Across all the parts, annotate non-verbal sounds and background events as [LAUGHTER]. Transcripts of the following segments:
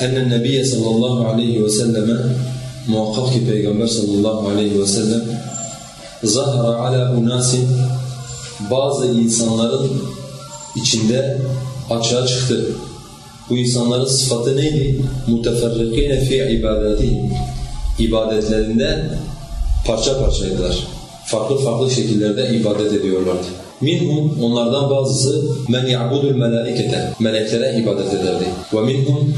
Ennen Nebiye sallallahu aleyhi ve selleme muhakkak ki Peygamber sallallahu aleyhi ve sellem zahara ala unasin bazı insanların içinde açığa çıktı. Bu insanların sıfatı neydi? Muteferrikine fi ibadetihim. İbadetlerinde parça parçaydılar. Farklı farklı şekillerde ibadet ediyorlardı. Minhum onlardan bazısı men ya'budul melaikete. Meleklere ibadet ederdi. Ve minhum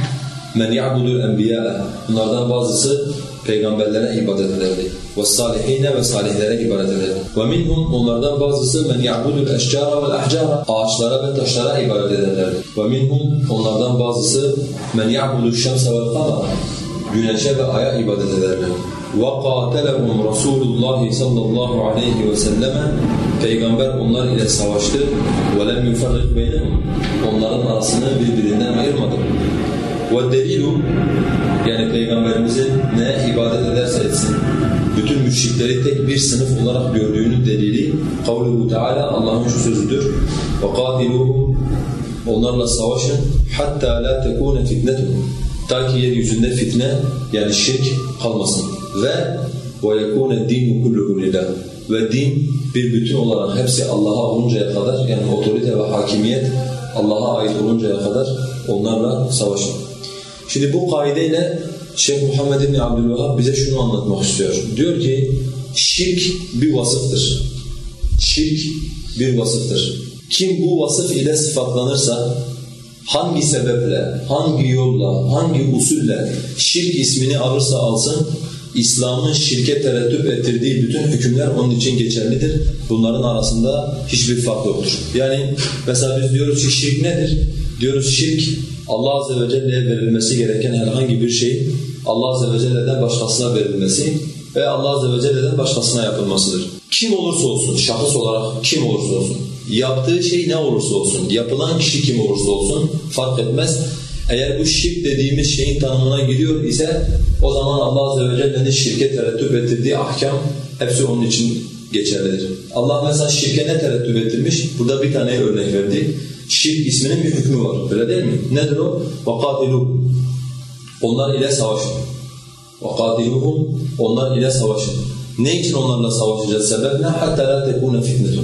men ya'budul enbiya. Bunlardan bazısı peygamberlere ibadet ederdi. Ve salihine ve salihlere ibadet ederdi. Ve minhum onlardan bazısı men ya'budul eşcara vel ahcara. Ağaçlara ve taşlara ibadet ederlerdi. Ve minhum onlardan bazısı men ya'budul şemse vel kamara. Güneşe ve aya ibadet ederlerdi. وَقَاتَلَهُمْ رَسُولُ اللّٰهِ sallallahu aleyhi ve selleme Peygamber onlar ile savaştı. وَلَمْ يُفَرِّقْ بَيْنَهُمْ Onların arasını birbirinden ayırmadı. وَالدَّلِيلُ Yani Peygamberimizin ne ibadet ederse etsin, bütün müşrikleri tek bir sınıf olarak gördüğünün delili kavluhu Teala Allah'ın şu sözüdür. وَقَاتِلُوهُمْ Onlarla savaşın hatta la tekune fitnetuhum. Ta ki yeryüzünde fitne yani şirk kalmasın. Ve وَيَكُونَ الدِّينُ كُلُّهُ لِلّٰهِ Ve din bir bütün olarak hepsi Allah'a oluncaya kadar yani otorite ve hakimiyet Allah'a ait oluncaya kadar onlarla savaşın. Şimdi bu kaideyle Şeyh Muhammed bin Abdülvahhab bize şunu anlatmak istiyor. Diyor ki şirk bir vasıftır. Şirk bir vasıftır. Kim bu vasıf ile sıfatlanırsa hangi sebeple, hangi yolla, hangi usulle şirk ismini alırsa alsın İslam'ın şirke tereddüt ettirdiği bütün hükümler onun için geçerlidir. Bunların arasında hiçbir fark yoktur. Yani mesela biz diyoruz ki şirk nedir? Diyoruz şirk Allah Azze ve Celle'ye verilmesi gereken herhangi bir şey Allah Azze ve Celle'den başkasına verilmesi ve Allah Azze ve Celle'den başkasına yapılmasıdır. Kim olursa olsun, şahıs olarak kim olursa olsun, yaptığı şey ne olursa olsun, yapılan kişi kim olursa olsun fark etmez. Eğer bu şirk dediğimiz şeyin tanımına giriyor ise o zaman Allah Azze ve Celle'nin şirke terettüp ettirdiği ahkam hepsi onun için geçerlidir. Allah mesela şirke ne terettüp ettirmiş? Burada bir tane örnek verdi Şirk isminin bir hükmü var. Öyle değil mi? Nedir o? وَقَاتِلُوا Onlar ile savaşın. وَقَاتِلُوهُمْ Onlar ile savaşın. Ne için onlarla savaşacağız? Sebep ne? حَتَّى لَا تَكُونَ فِتْنَةٌ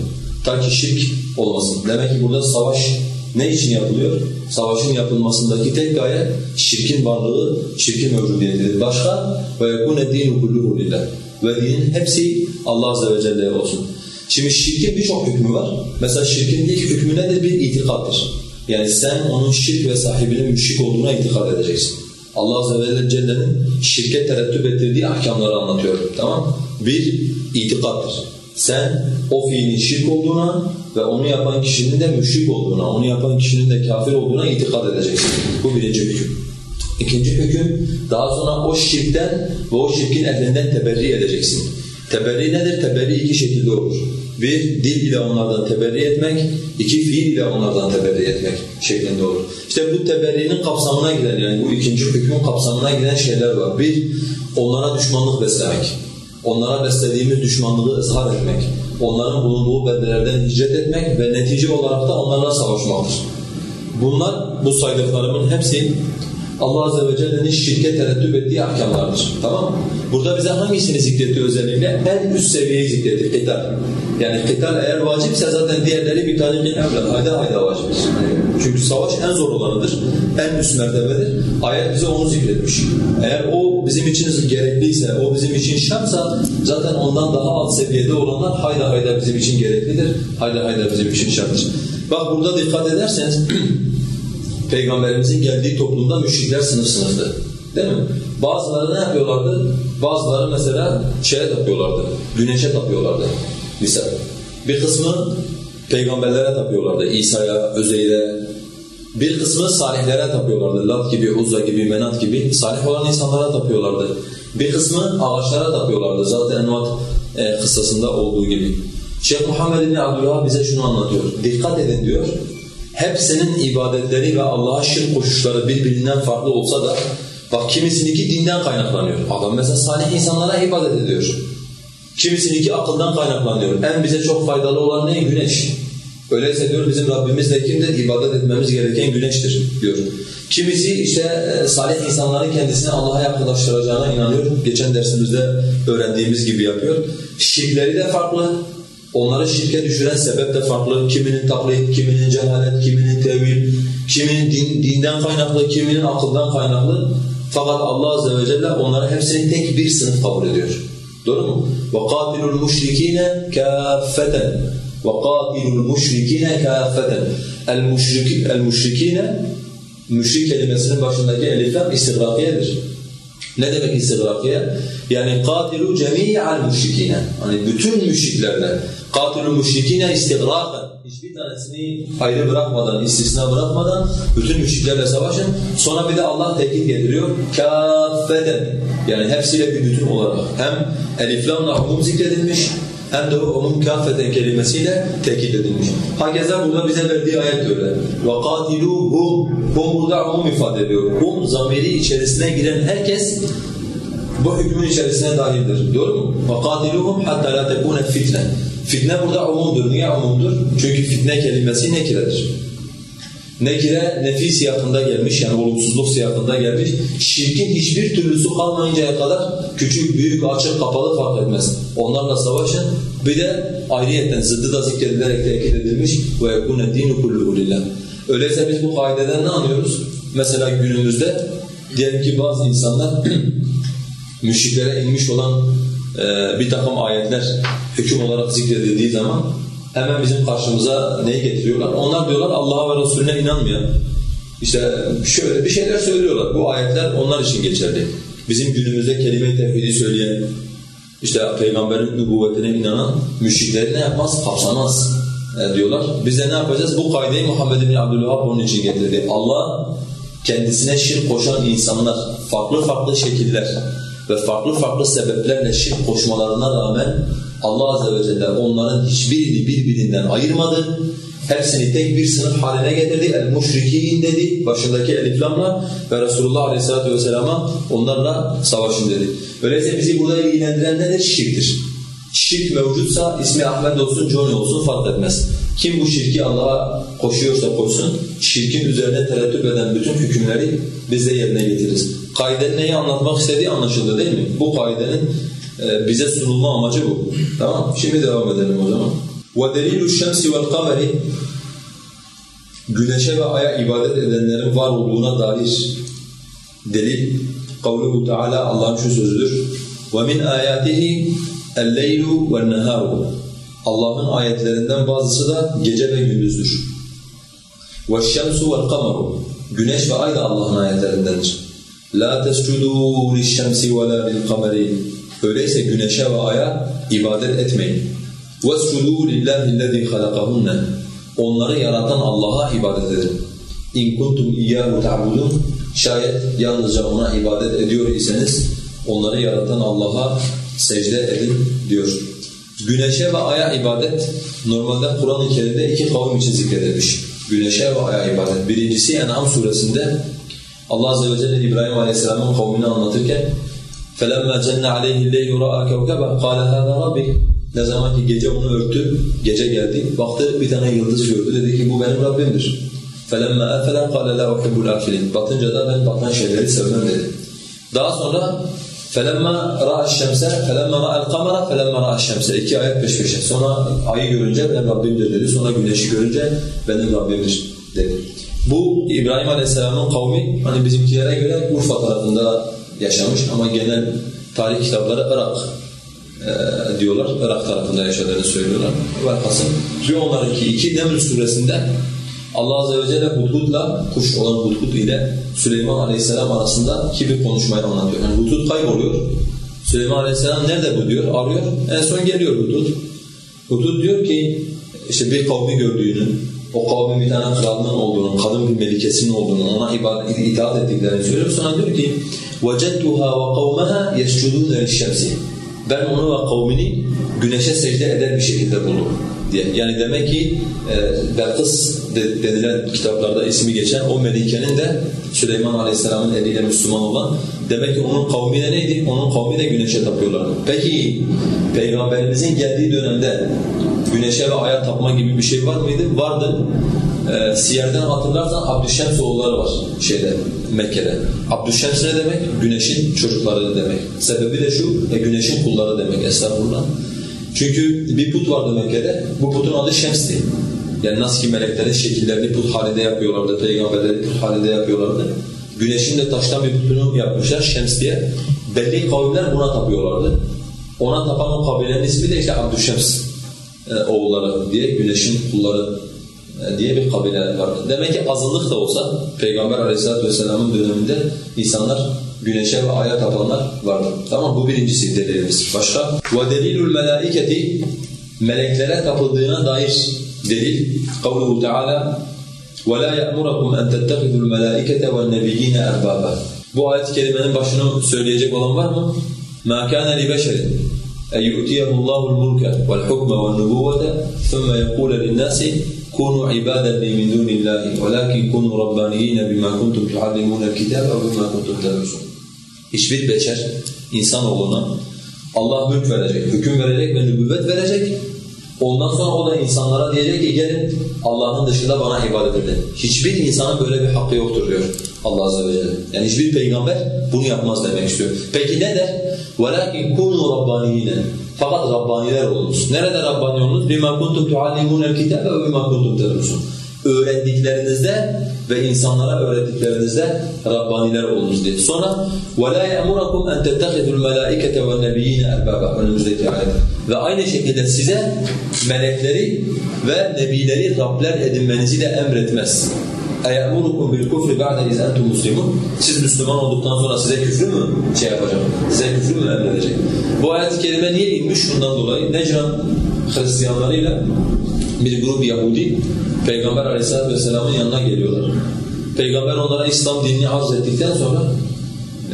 Ta ki şirk olmasın. Demek ki burada savaş ne için yapılıyor? Savaşın yapılmasındaki tek gaye şirkin varlığı, şirkin mevcudiyetidir. Başka وَيَكُونَ الدِّينُ كُلُّهُ لِلّٰهِ Ve dinin hepsi Allah Azze ve Celle'ye olsun. Şimdi şirkin birçok hükmü var. Mesela şirkin ilk hükmü nedir? Bir itikattır. Yani sen onun şirk ve sahibinin müşrik olduğuna itikad edeceksin. Allah Azze ve Celle'nin şirke terettüp ettirdiği ahkamları anlatıyor. Tamam Bir, itikattır. Sen o fiilin şirk olduğuna ve onu yapan kişinin de müşrik olduğuna, onu yapan kişinin de kafir olduğuna itikad edeceksin. Bu birinci hüküm. İkinci hüküm, daha sonra o şirkten ve o şirkin ehlinden teberri edeceksin. Teberri nedir? Teberri iki şekilde olur. Bir, dil ile onlardan teberri etmek, iki, fiil ile onlardan teberri etmek şeklinde olur. İşte bu teberrinin kapsamına giren, yani bu ikinci hükmün kapsamına giren şeyler var. Bir, onlara düşmanlık beslemek. Onlara beslediğimiz düşmanlığı ızhar etmek. Onların bulunduğu beldelerden hicret etmek ve netice olarak da onlarla savaşmaktır. Bunlar, bu saydıklarımın hepsi Allah Azze ve Celle'nin şirke tereddüt ettiği ahkamlardır. Tamam? Burada bize hangisini zikretti özellikle? En üst seviyeyi zikretti, kıtal. Yani kıtal eğer vacipse zaten diğerleri bir tarikin evlen, hayda hayda vaciptir. Çünkü savaş en zor olanıdır, en üst mertebedir. Ayet bize onu zikretmiş. Eğer o bizim için gerekliyse, o bizim için şartsa zaten ondan daha alt seviyede olanlar hayda hayda bizim için gereklidir, hayda hayda bizim için şarttır. Bak burada dikkat ederseniz [CLEARS THROAT] Peygamberimizin geldiği toplumda müşrikler sınıf. Değil mi? Bazıları ne yapıyorlardı? Bazıları mesela şeye tapıyorlardı, güneşe tapıyorlardı. Misal. Bir kısmı peygamberlere tapıyorlardı, İsa'ya, Özeyr'e. Bir kısmı salihlere tapıyorlardı, Lat gibi, Uzza gibi, Menat gibi. Salih olan insanlara tapıyorlardı. Bir kısmı ağaçlara tapıyorlardı, zaten Envat e, kıssasında olduğu gibi. Şeyh Muhammed bin Abdülhah bize şunu anlatıyor. Dikkat edin diyor hepsinin ibadetleri ve Allah'a şirk koşuşları birbirinden farklı olsa da bak kimisininki dinden kaynaklanıyor. Adam mesela salih insanlara ibadet ediyor. Kimisininki akıldan kaynaklanıyor. En bize çok faydalı olan ne? Güneş. Öyleyse diyor bizim Rabbimiz de kimdir? İbadet etmemiz gereken güneştir diyor. Kimisi işte e, salih insanların kendisini Allah'a yakınlaştıracağına inanıyor. Geçen dersimizde öğrendiğimiz gibi yapıyor. Şirkleri de farklı. Onları şirke düşüren sebep de farklı. Kiminin taklit, kiminin cehalet, kiminin tevil, kiminin din, dinden kaynaklı, kiminin akıldan kaynaklı. Fakat Allah Azze ve Celle onları hepsini tek bir sınıf kabul ediyor. Doğru mu? وَقَاتِلُوا الْمُشْرِك۪ينَ كَافَّةً وَقَاتِلُوا الْمُشْرِك۪ينَ كَافَّةً El-müşrikine müşrik kelimesinin başındaki elifler istigrakiyedir. Ne demek istigrakiye? Yani katilu cemi'al müşrikine. Hani bütün müşriklerden. Katilu müşrikine istigraken. Hiçbir tanesini ayrı bırakmadan, istisna bırakmadan bütün müşriklerle savaşın. Sonra bir de Allah tekit getiriyor. Kâffeden. Yani hepsiyle bir bütün olarak. Hem eliflamla umum zikredilmiş, hem de onun kâfeten kelimesiyle tekit edilmiş. Hakeza burada bize verdiği ayet öyle. وَقَاتِلُوهُمْ Hum burada umum ifade ediyor. Hum zamiri içerisine giren herkes bu hükmün içerisine dahildir. Doğru mu? وَقَاتِلُوهُمْ حَتَّى لَا تَكُونَ fitne. Fitne burada umumdur. Niye umumdur? Çünkü fitne kelimesi nekiredir. Nekire nefi siyakında gelmiş yani olumsuzluk siyakında gelmiş. Şirkin hiçbir türlüsü kalmayıncaya kadar küçük, büyük, açık, kapalı fark etmez. Onlarla savaşın. Bir de ayrıyetten zıddı da zikredilerek tekit edilmiş وَيَكُونَ الدِّينُ كُلُّهُ لِلّٰهِ Öyleyse biz bu kaideden ne anlıyoruz? Mesela günümüzde diyelim ki bazı insanlar [CLEARS THROAT] müşriklere inmiş olan e, bir takım ayetler hüküm olarak zikredildiği zaman hemen bizim karşımıza neyi getiriyorlar? Onlar diyorlar Allah'a ve Resulüne inanmayan. İşte şöyle bir şeyler söylüyorlar. Bu ayetler onlar için geçerli. Bizim günümüzde kelime-i tevhidi söyleyen, işte peygamberin nübüvvetine inanan müşrikleri ne yapmaz? Kapsamaz e, diyorlar. Biz de ne yapacağız? Bu kaideyi Muhammed bin Abdülvahhab onun için getirdi. Allah kendisine şirk koşan insanlar farklı farklı şekiller ve farklı farklı sebeplerle şirk koşmalarına rağmen Allah Azze ve Celle onların hiçbirini birbirinden ayırmadı. Hepsini tek bir sınıf haline getirdi. El-muşrikin dedi başındaki eliflamla ve Resulullah Aleyhisselatü Vesselam'a onlarla savaşın dedi. Öyleyse bizi burada ilgilendiren nedir? Şirktir. Şirk mevcutsa ismi Ahmet olsun, Johnny olsun fark etmez. Kim bu şirki Allah'a koşuyorsa koşsun, şirkin üzerine tereddüt eden bütün hükümleri biz de yerine getiririz. Kaidenin neyi anlatmak istediği anlaşıldı değil mi? Bu kaidenin e, bize sunulma amacı bu. Tamam Şimdi devam edelim o zaman. وَدَلِيلُ الشَّمْسِ وَالْقَمَرِ Güneşe ve aya ibadet edenlerin var olduğuna dair delil kavluhu Teala Allah'ın şu sözüdür. وَمِنْ آيَاتِهِ اَلْلَيْلُ وَالنَّهَارُ Allah'ın ayetlerinden bazısı da gece ve gündüzdür. وَالشَّمْسُ وَالْقَمَرُ Güneş ve ay da Allah'ın ayetlerindendir. لَا تَسْجُدُوا لِلشَّمْسِ وَلَا لِلْقَمَرِ Öyleyse güneşe ve aya ibadet etmeyin. وَاسْجُدُوا لِلّٰهِ الَّذِي خَلَقَهُنَّ Onları yaratan Allah'a ibadet edin. اِنْ كُنْتُمْ اِيَّهُ تَعْبُدُونَ Şayet yalnızca ona ibadet ediyor iseniz onları yaratan Allah'a secde edin diyor. Güneşe ve aya ibadet normalde Kur'an-ı Kerim'de iki kavim için zikredilmiş. Güneşe ve aya ibadet. Birincisi En'am suresinde Allah Azze ve Celle İbrahim Aleyhisselam'ın kavmini anlatırken فَلَمَّا جَنَّ عَلَيْهِ اللَّيْلُ رَأَى كَوْكَبًا قَالَ هَذَا رَبِّي Ne zaman ki gece onu örtü, gece geldi, baktı bir tane yıldız gördü, dedi ki bu benim Rabbimdir. فَلَمَّا أَفَلَا قَالَ لَا أُحِبُّ الْآفِلِينَ Batınca da ben batan şeyleri sevmem dedi. Daha sonra فَلَمَّا رَأَى الشَّمْسَ فَلَمَّا رَأَى الْقَمَرَ فَلَمَّا رَأَى الشَّمْسَ İki ayet peş peşe. Sonra ayı görünce benim Rabbimdir dedi. Sonra güneşi görünce benim Rabbimdir dedi. Bu İbrahim Aleyhisselam'ın kavmi hani bizimkilere göre Urfa tarafında yaşamış ama genel tarih kitapları Irak e, diyorlar. Irak tarafında yaşadığını söylüyorlar. Velhasıl bir onlarınki iki Neml suresinde Allah Azze ve Celle Hudhud'la, kuş olan Hudhud ile Süleyman Aleyhisselam arasındaki bir konuşmayı anlatıyor. Yani Hudhud kayboluyor. Süleyman Aleyhisselam nerede bu diyor, arıyor. En son geliyor Hudhud. Hudhud diyor ki işte bir kavmi gördüğünü, o kavmin bir tane kralının olduğunu, kadın bir melikesinin olduğunu, ona ibadet, itaat ettiklerini söylüyor. Sonra diyor ki وَجَدْتُهَا وَقَوْمَهَا يَسْجُدُونَ لِلشَّمْسِ Ben onu ve kavmini güneşe secde eder bir şekilde buldum. diye. Yani demek ki e, Belkıs de, denilen kitaplarda ismi geçen o Melike'nin de Süleyman Aleyhisselam'ın eliyle Müslüman olan demek ki onun kavmi de neydi? Onun kavmi de güneşe tapıyorlardı. Peki Peygamberimizin geldiği dönemde güneşe ve aya tapma gibi bir şey var mıydı? Vardı. E, Siyer'den hatırlarsan Abdüşşems oğulları var şeyde Mekke'de. Abdüşşems ne demek? Güneşin çocukları demek. Sebebi de şu, e, güneşin kulları demek estağfurullah. Çünkü bir put vardı Mekke'de, bu putun adı Şems'ti. Yani nasıl ki meleklerin şekillerini put halinde yapıyorlardı, peygamberleri put halinde yapıyorlardı. Güneşin de taştan bir putunu yapmışlar Şems diye. Belli kavimler buna tapıyorlardı. Ona tapan o kabilenin ismi de işte Abdüşşems e, oğulları diye, güneşin kulları e, diye bir kabile vardı. Demek ki azınlık da olsa Peygamber Aleyhisselatü vesselamın döneminde insanlar güneşe ve aya tapanlar vardı. Tamam bu birincisi delilimiz. Başka? وَدَلِيلُ الْمَلَائِكَةِ Meleklere tapıldığına dair delil. قَوْلُهُ تَعَالَى وَلَا يَأْمُرَكُمْ أَنْ تَتَّخِذُوا الْمَلَائِكَةَ وَالنَّبِيِّينَ أَرْبَابًا Bu ayet-i kerimenin başını söyleyecek olan var mı? مَا كَانَ لِبَشَرٍ أَنْ يُؤْتِيَهُ اللّٰهُ الْمُلْكَ وَالْحُكْمَ وَالنُّبُوَّةَ ثُمَّ يَقُولَ لِلنَّاسِ كونوا عبادا لي من دون الله ولكن كونوا ربانيين بما كنتم تعلمون الكتاب وبما كنتم تدرسون hiçbir beşer insanoğluna Allah mülk verecek, hüküm verecek ve nübüvvet verecek. Ondan sonra o da insanlara diyecek ki gelin Allah'ın dışında bana ibadet edin. Hiçbir insanın böyle bir hakkı yoktur diyor Allah Azze ve Celle. Yani hiçbir peygamber bunu yapmaz demek istiyor. Peki ne der? وَلَكِنْ كُونُوا رَبَّانِينَ Fakat Rabbaniler olunuz. Nerede Rabbani olunuz? بِمَا كُنْتُمْ تُعَلِّمُونَ الْكِتَابَ وَبِمَا كُنْتُمْ تَدْرُسُونَ öğrendiklerinizde ve insanlara öğrettiklerinizde Rabbaniler olunuz diye. Sonra وَلَا يَأْمُرَكُمْ أَنْ تَتَّخِذُوا الْمَلَائِكَةَ وَالنَّبِيِّينَ اَرْبَابًا Önümüzdeki ayet. Ve aynı şekilde size melekleri ve nebileri Rabler edinmenizi de emretmez. اَيَأْمُرُكُمْ بِالْكُفْرِ بَعْدَ اِذْ أَنْتُمْ مُسْلِمُونَ Siz Müslüman olduktan sonra size küfrü mü şey yapacak? Size küfrü mü emredecek? Bu ayet-i kerime niye inmiş? Şundan dolayı Necran Hristiyanlarıyla bir grup Yahudi Peygamber Aleyhisselatü vesselamın yanına geliyorlar. Peygamber onlara İslam dinini arz ettikten sonra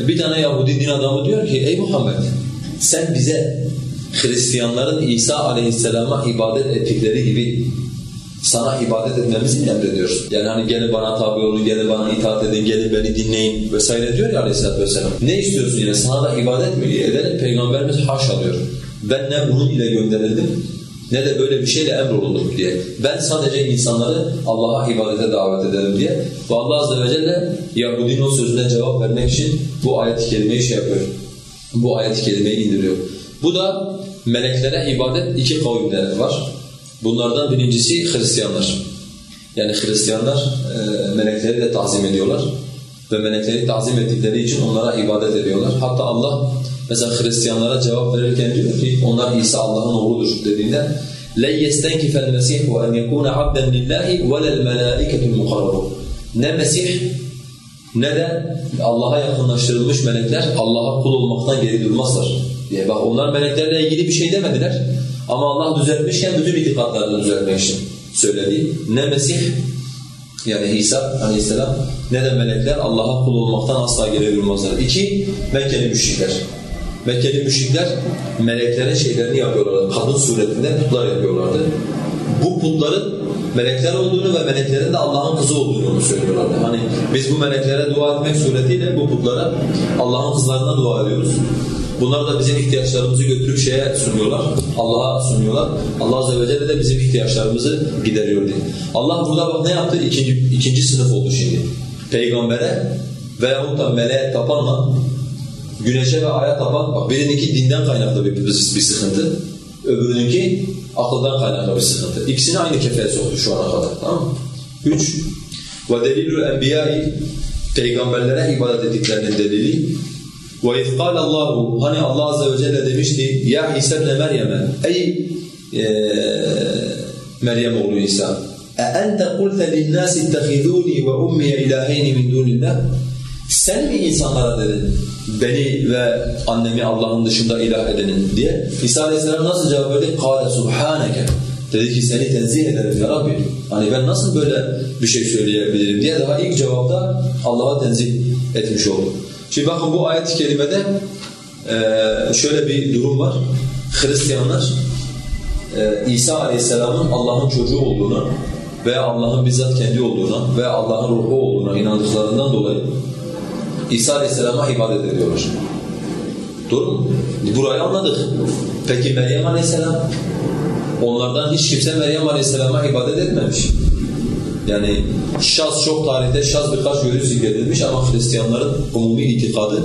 bir tane Yahudi din adamı diyor ki ey Muhammed sen bize Hristiyanların İsa Aleyhisselam'a ibadet ettikleri gibi sana ibadet etmemizi mi emrediyorsun? Yani hani gelin bana tabi olun, gelin bana itaat edin, gelin beni dinleyin vesaire diyor ya Aleyhisselatü vesselam. Ne istiyorsun yine? Sana da ibadet mi edelim? Peygamberimiz haş alıyor. Ben ne bunun ile gönderildim ne de böyle bir şeyle emrolundum diye. Ben sadece insanları Allah'a ibadete davet ederim diye. Ve Allah Azze ve Celle Yahudinin o sözüne cevap vermek için bu ayet-i kerimeyi şey yapıyor. Bu ayet-i kerimeyi indiriyor. Bu da meleklere ibadet iki kavimde var. Bunlardan birincisi Hristiyanlar. Yani Hristiyanlar e, melekleri de tazim ediyorlar. Ve melekleri tazim ettikleri için onlara ibadet ediyorlar. Hatta Allah Mesela Hristiyanlara cevap verirken diyor ki onlar İsa Allah'ın oğludur dediğinde لَنْ يَسْتَنْكِفَ الْمَسِيحُ أَنْ يَكُونَ عَبْدًا لِلّٰهِ وَلَا الْمَلَائِكَةُ الْمُقَرَّبُونَ Ne Mesih ne de Allah'a yakınlaştırılmış melekler Allah'a kul olmaktan geri durmazlar diye. Bak onlar meleklerle ilgili bir şey demediler. Ama Allah düzeltmişken bütün itikatlarını düzeltmek için söyledi. Ne Mesih yani İsa aleyhisselam ne de melekler Allah'a kul olmaktan asla geri durmazlar. İki, Mekkeli müşrikler. Mekkeli müşrikler meleklere şeylerini yapıyorlardı. Kadın suretinde putlar yapıyorlardı. Bu putların melekler olduğunu ve meleklerin de Allah'ın kızı olduğunu söylüyorlardı. Hani biz bu meleklere dua etmek suretiyle bu putlara Allah'ın kızlarına dua ediyoruz. Bunlar da bizim ihtiyaçlarımızı götürüp şeye sunuyorlar, Allah'a sunuyorlar. Allah Azze ve Celle de bizim ihtiyaçlarımızı gideriyor diye. Allah burada bak ne yaptı? İkinci, ikinci sınıf oldu şimdi. Peygambere veyahut da meleğe tapanla güneşe ve aya tapan, bak birininki dinden kaynaklı bir, bir, bir sıkıntı, öbürününki akıldan kaynaklı bir sıkıntı. İkisini aynı kefeye soktu şu ana kadar, tamam mı? Üç, وَدَلِيلُ الْاَنْبِيَاءِ Peygamberlere ibadet ettiklerinin delili. وَاِذْ قَالَ اللّٰهُ Hani Allah Azze ve Celle demişti, Ya İsa ibn Meryem'e, ey e, Meryem oğlu İsa, اَاَنْتَ قُلْتَ لِلنَّاسِ اتَّخِذُونِي وَاُمِّيَ اِلٰهَيْنِ مِنْ دُونِ اللّٰهِ Sen mi insanlara dedin, beni ve annemi Allah'ın dışında ilah edenin diye. İsa Aleyhisselam nasıl cevap verdi? قَالَ سُبْحَانَكَ Dedi ki seni tenzih ederim ya Rabbi. Hani ben nasıl böyle bir şey söyleyebilirim diye daha ilk cevapta Allah'a tenzih etmiş oldu. Şimdi bakın bu ayet-i kerimede şöyle bir durum var. Hristiyanlar e, İsa Aleyhisselam'ın Allah'ın çocuğu olduğunu veya Allah'ın bizzat kendi olduğuna veya Allah'ın ruhu olduğuna inandıklarından dolayı İsa Aleyhisselam'a ibadet ediyorlar. Doğru mu? Burayı anladık. Peki Meryem Aleyhisselam? Onlardan hiç kimse Meryem Aleyhisselam'a ibadet etmemiş. Yani şaz çok tarihte şaz birkaç yönü zikredilmiş ama Hristiyanların umumi itikadı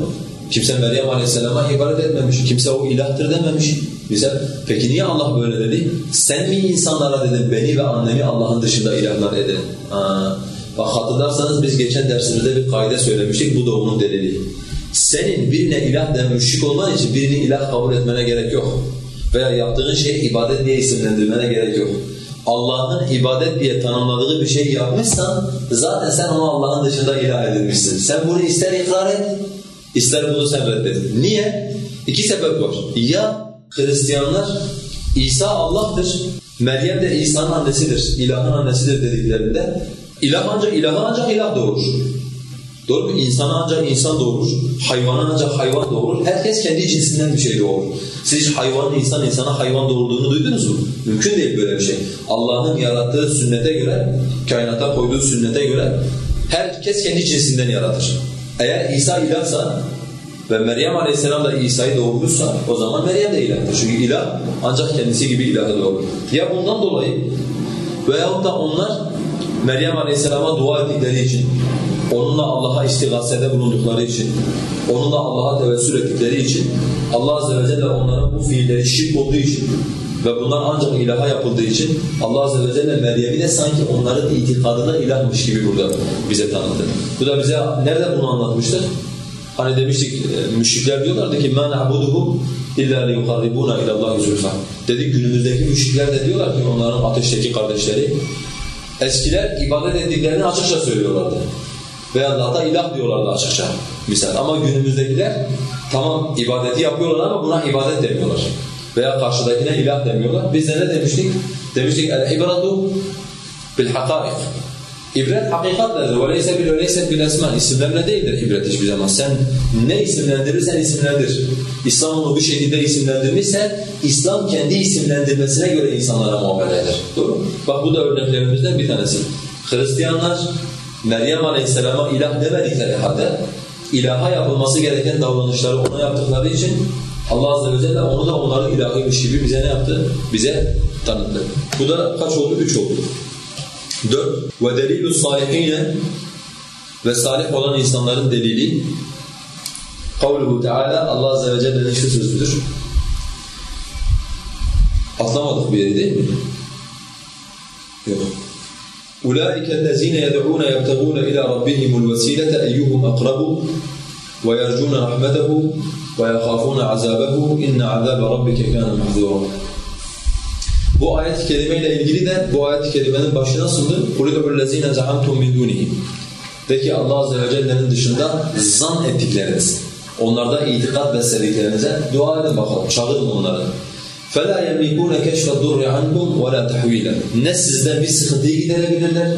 kimse Meryem Aleyhisselam'a ibadet etmemiş, kimse o ilahtır dememiş. Güzel. Peki niye Allah böyle dedi? Sen mi insanlara dedin beni ve annemi Allah'ın dışında ilahlar edin? Aa, bak hatırlarsanız biz geçen dersimizde bir kaide söylemiştik, bu da onun delili. Senin birine ilah den müşrik olman için birini ilah kabul etmene gerek yok. Veya yaptığın şeyi ibadet diye isimlendirmene gerek yok. Allah'ın ibadet diye tanımladığı bir şey yapmışsan zaten sen onu Allah'ın dışında ilah edilmişsin. Sen bunu ister ikrar et, ister bunu sen reddet. Niye? İki sebep var. Ya Hristiyanlar İsa Allah'tır, Meryem de İsa'nın annesidir, ilahın annesidir dediklerinde ilah ancak ilahı ancak ilah doğurur. Doğru mu? İnsanı ancak insan doğurur, hayvanı ancak hayvan doğurur. Herkes kendi cinsinden bir şey doğurur. Siz hiç hayvanın insan insana hayvan doğurduğunu duydunuz mu? Mümkün değil böyle bir şey. Allah'ın yarattığı sünnete göre, kainata koyduğu sünnete göre herkes kendi cinsinden yaratır. Eğer İsa ilahsa ve Meryem Aleyhisselam da İsa'yı doğurmuşsa o zaman Meryem de ilahtır. Çünkü ilah ancak kendisi gibi ilahı doğurur. Ya bundan dolayı veyahut da onlar Meryem Aleyhisselam'a dua ettikleri için onunla Allah'a istigasede bulundukları için, onunla Allah'a tevessül ettikleri için, Allah Azze ve Celle onların bu fiilleri şirk olduğu için ve bunlar ancak ilaha yapıldığı için Allah Azze ve Celle Meryem'i de sanki onların itikadında ilahmış gibi burada bize tanıttı. Bu da bize nerede bunu anlatmıştır? Hani demiştik e, müşrikler diyorlardı ki مَا نَعْبُدُهُمْ اِلَّا لِيُقَرِّبُونَ اِلَى اللّٰهِ زُلْفَى Dedik günümüzdeki müşrikler de diyorlar ki onların ateşteki kardeşleri eskiler ibadet ettiklerini açıkça söylüyorlardı. Veya da ilah diyorlardı açıkça misal. Ama günümüzdekiler tamam ibadeti yapıyorlar ama buna ibadet demiyorlar. Veya karşıdakine ilah demiyorlar. Biz de ne demiştik? Demiştik el-ibratu bil-hakaik. İbret hakikatlerdir. وَلَيْسَ بِالْوَلَيْسَ بِالْاَسْمَانِ İsimlerle değildir ibret hiçbir zaman. Sen ne isimlendirirsen isimlendir. İslam onu bu şekilde isimlendirmişse, İslam kendi isimlendirmesine göre insanlara muamele eder. Doğru Bak bu da örneklerimizden bir tanesi. Hristiyanlar Meryem Aleyhisselam'a ilah demedikleri halde ilaha yapılması gereken davranışları ona yaptıkları için Allah Azze ve Celle onu da onların ilahıymış gibi bize ne yaptı? Bize tanıttı. Bu da kaç oldu? Üç oldu. Dört. Delilü salihine ve salih olan insanların delili kavluhu Teala Allah Azze ve Celle'nin şu sözüdür. Atlamadık bir yeri değil mi? Yok. أولئك الذين يدعون يبتغون إلى ربهم الوسيلة أيهم أقرب ويرجون رحمته ويخافون عذابه إن عذاب ربك كان محذورا Bu ayet-i kerimeyle ilgili de bu ayet-i kerimenin başı nasıldı? قُلِدُعُ الَّذ۪ينَ زَعَمْتُمْ مِنْ دُونِهِ De ki Allah Azze ve Celle'nin dışında zan ettikleriniz, onlarda itikat beslediklerinize dua edin bakalım, çağırın onları. فَلَا يَمْلِكُونَ كَشْفَ الدُّرِّ عَنْكُمْ وَلَا تَحْو۪يلًا Ne sizden bir sıkıntıyı giderebilirler,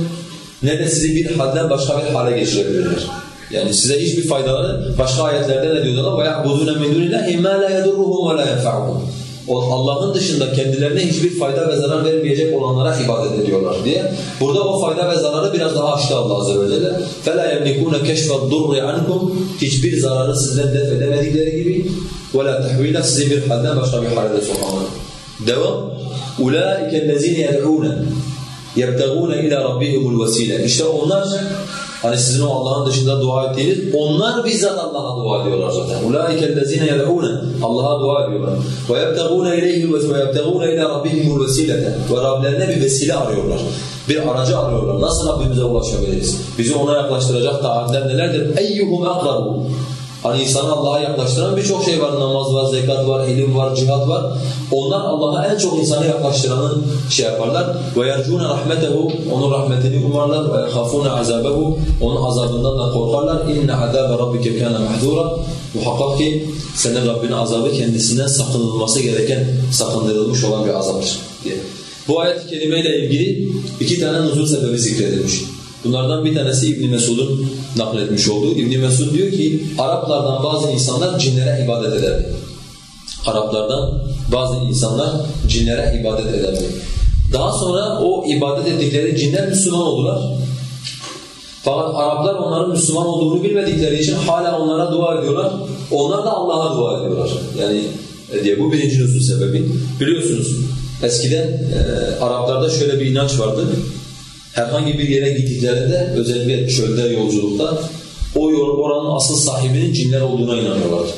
ne de sizi bir halden başka bir hale geçirebilirler. Yani size hiçbir faydaları başka ayetlerde ne diyorlar? وَيَعْبُدُونَ مِنْ دُونِ اللّٰهِ مَا لَا يَدُرُّهُمْ وَلَا يَنْفَعُهُمْ Allah'ın dışında kendilerine hiçbir fayda ve zarar vermeyecek olanlara ibadet ediyorlar diye. Burada o fayda ve zararı biraz daha açtı Allah Azze ve Celle. فَلَا يَمْلِكُونَ كَشْفَ الدُّرِّ عَنْكُمْ Hiçbir zararı sizden def edemedikleri gibi وَلَا تَحْوِيلًا Sizi bir halden başka bir hale de sokamaz. Devam. اُولَٰئِكَ الَّذ۪ينَ يَدْعُونَ يَبْتَغُونَ اِلَى رَبِّهِمُ الْوَس۪يلَ İşte onlar Hani sizin o Allah'ın dışında dua ettiğiniz, onlar bizzat Allah'a dua ediyorlar zaten. اُولَٰئِكَ الَّذ۪ينَ يَدْعُونَ Allah'a dua ediyorlar. وَيَبْتَغُونَ اِلَيْهِ وَيَبْتَغُونَ اِلَى رَبِّهِمُ الْوَسِيلَةَ Ve Rablerine bir vesile arıyorlar. Bir aracı arıyorlar. Nasıl Rabbimize ulaşabiliriz? Bizi ona yaklaştıracak taatler nelerdir? اَيُّهُمْ اَقْرَبُ Hani insanı Allah'a yaklaştıran birçok şey var. Namaz var, zekat var, ilim var, cihat var. Onlar Allah'a en çok insanı yaklaştıranı şey yaparlar. وَيَرْجُونَ رَحْمَتَهُ Onun rahmetini umarlar. وَيَخَافُونَ عَذَابَهُ Onun azabından da korkarlar. اِنَّ عَذَابَ رَبِّكَ كَانَ مَحْذُورًا Muhakkak ki senin Rabbinin azabı kendisinden sakınılması gereken, sakındırılmış olan bir azaptır diye. Bu ayet-i kerimeyle ilgili iki tane nuzul sebebi zikredilmiş. Bunlardan bir tanesi İbn Mesud'un nakletmiş olduğu. İbn Mesud diyor ki Araplardan bazı insanlar cinlere ibadet ederdi. Araplardan bazı insanlar cinlere ibadet ederdi. Daha sonra o ibadet ettikleri cinler Müslüman oldular. Fakat Araplar onların Müslüman olduğunu bilmedikleri için hala onlara dua ediyorlar. Onlar da Allah'a dua ediyorlar. Yani e, diye bu birinci nüsus sebebi. Biliyorsunuz eskiden e, Araplarda şöyle bir inanç vardı. Herhangi bir yere gittiklerinde özellikle çölde yolculukta o oranın asıl sahibinin cinler olduğuna inanıyorlardı.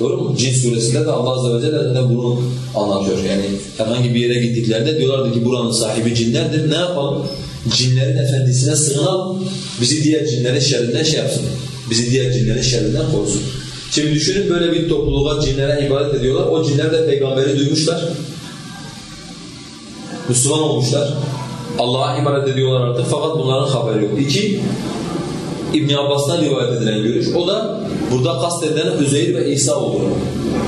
Doğru mu? Cin suresinde de Allah Azze ve Celle de bunu anlatıyor. Yani herhangi bir yere gittiklerinde diyorlardı ki buranın sahibi cinlerdir. Ne yapalım? Cinlerin efendisine sığınalım. Bizi diğer cinlerin şerrinden şey yapsın. Bizi diğer cinlerin şerrinden korusun. Şimdi düşünün böyle bir topluluğa cinlere ibadet ediyorlar. O cinler de peygamberi duymuşlar. Müslüman olmuşlar. Allah'a ibadet ediyorlar artık fakat bunların haberi yok. İki, İbn Abbas'tan rivayet edilen görüş. O da burada kastedilen Üzeyr ve İsa olduğunu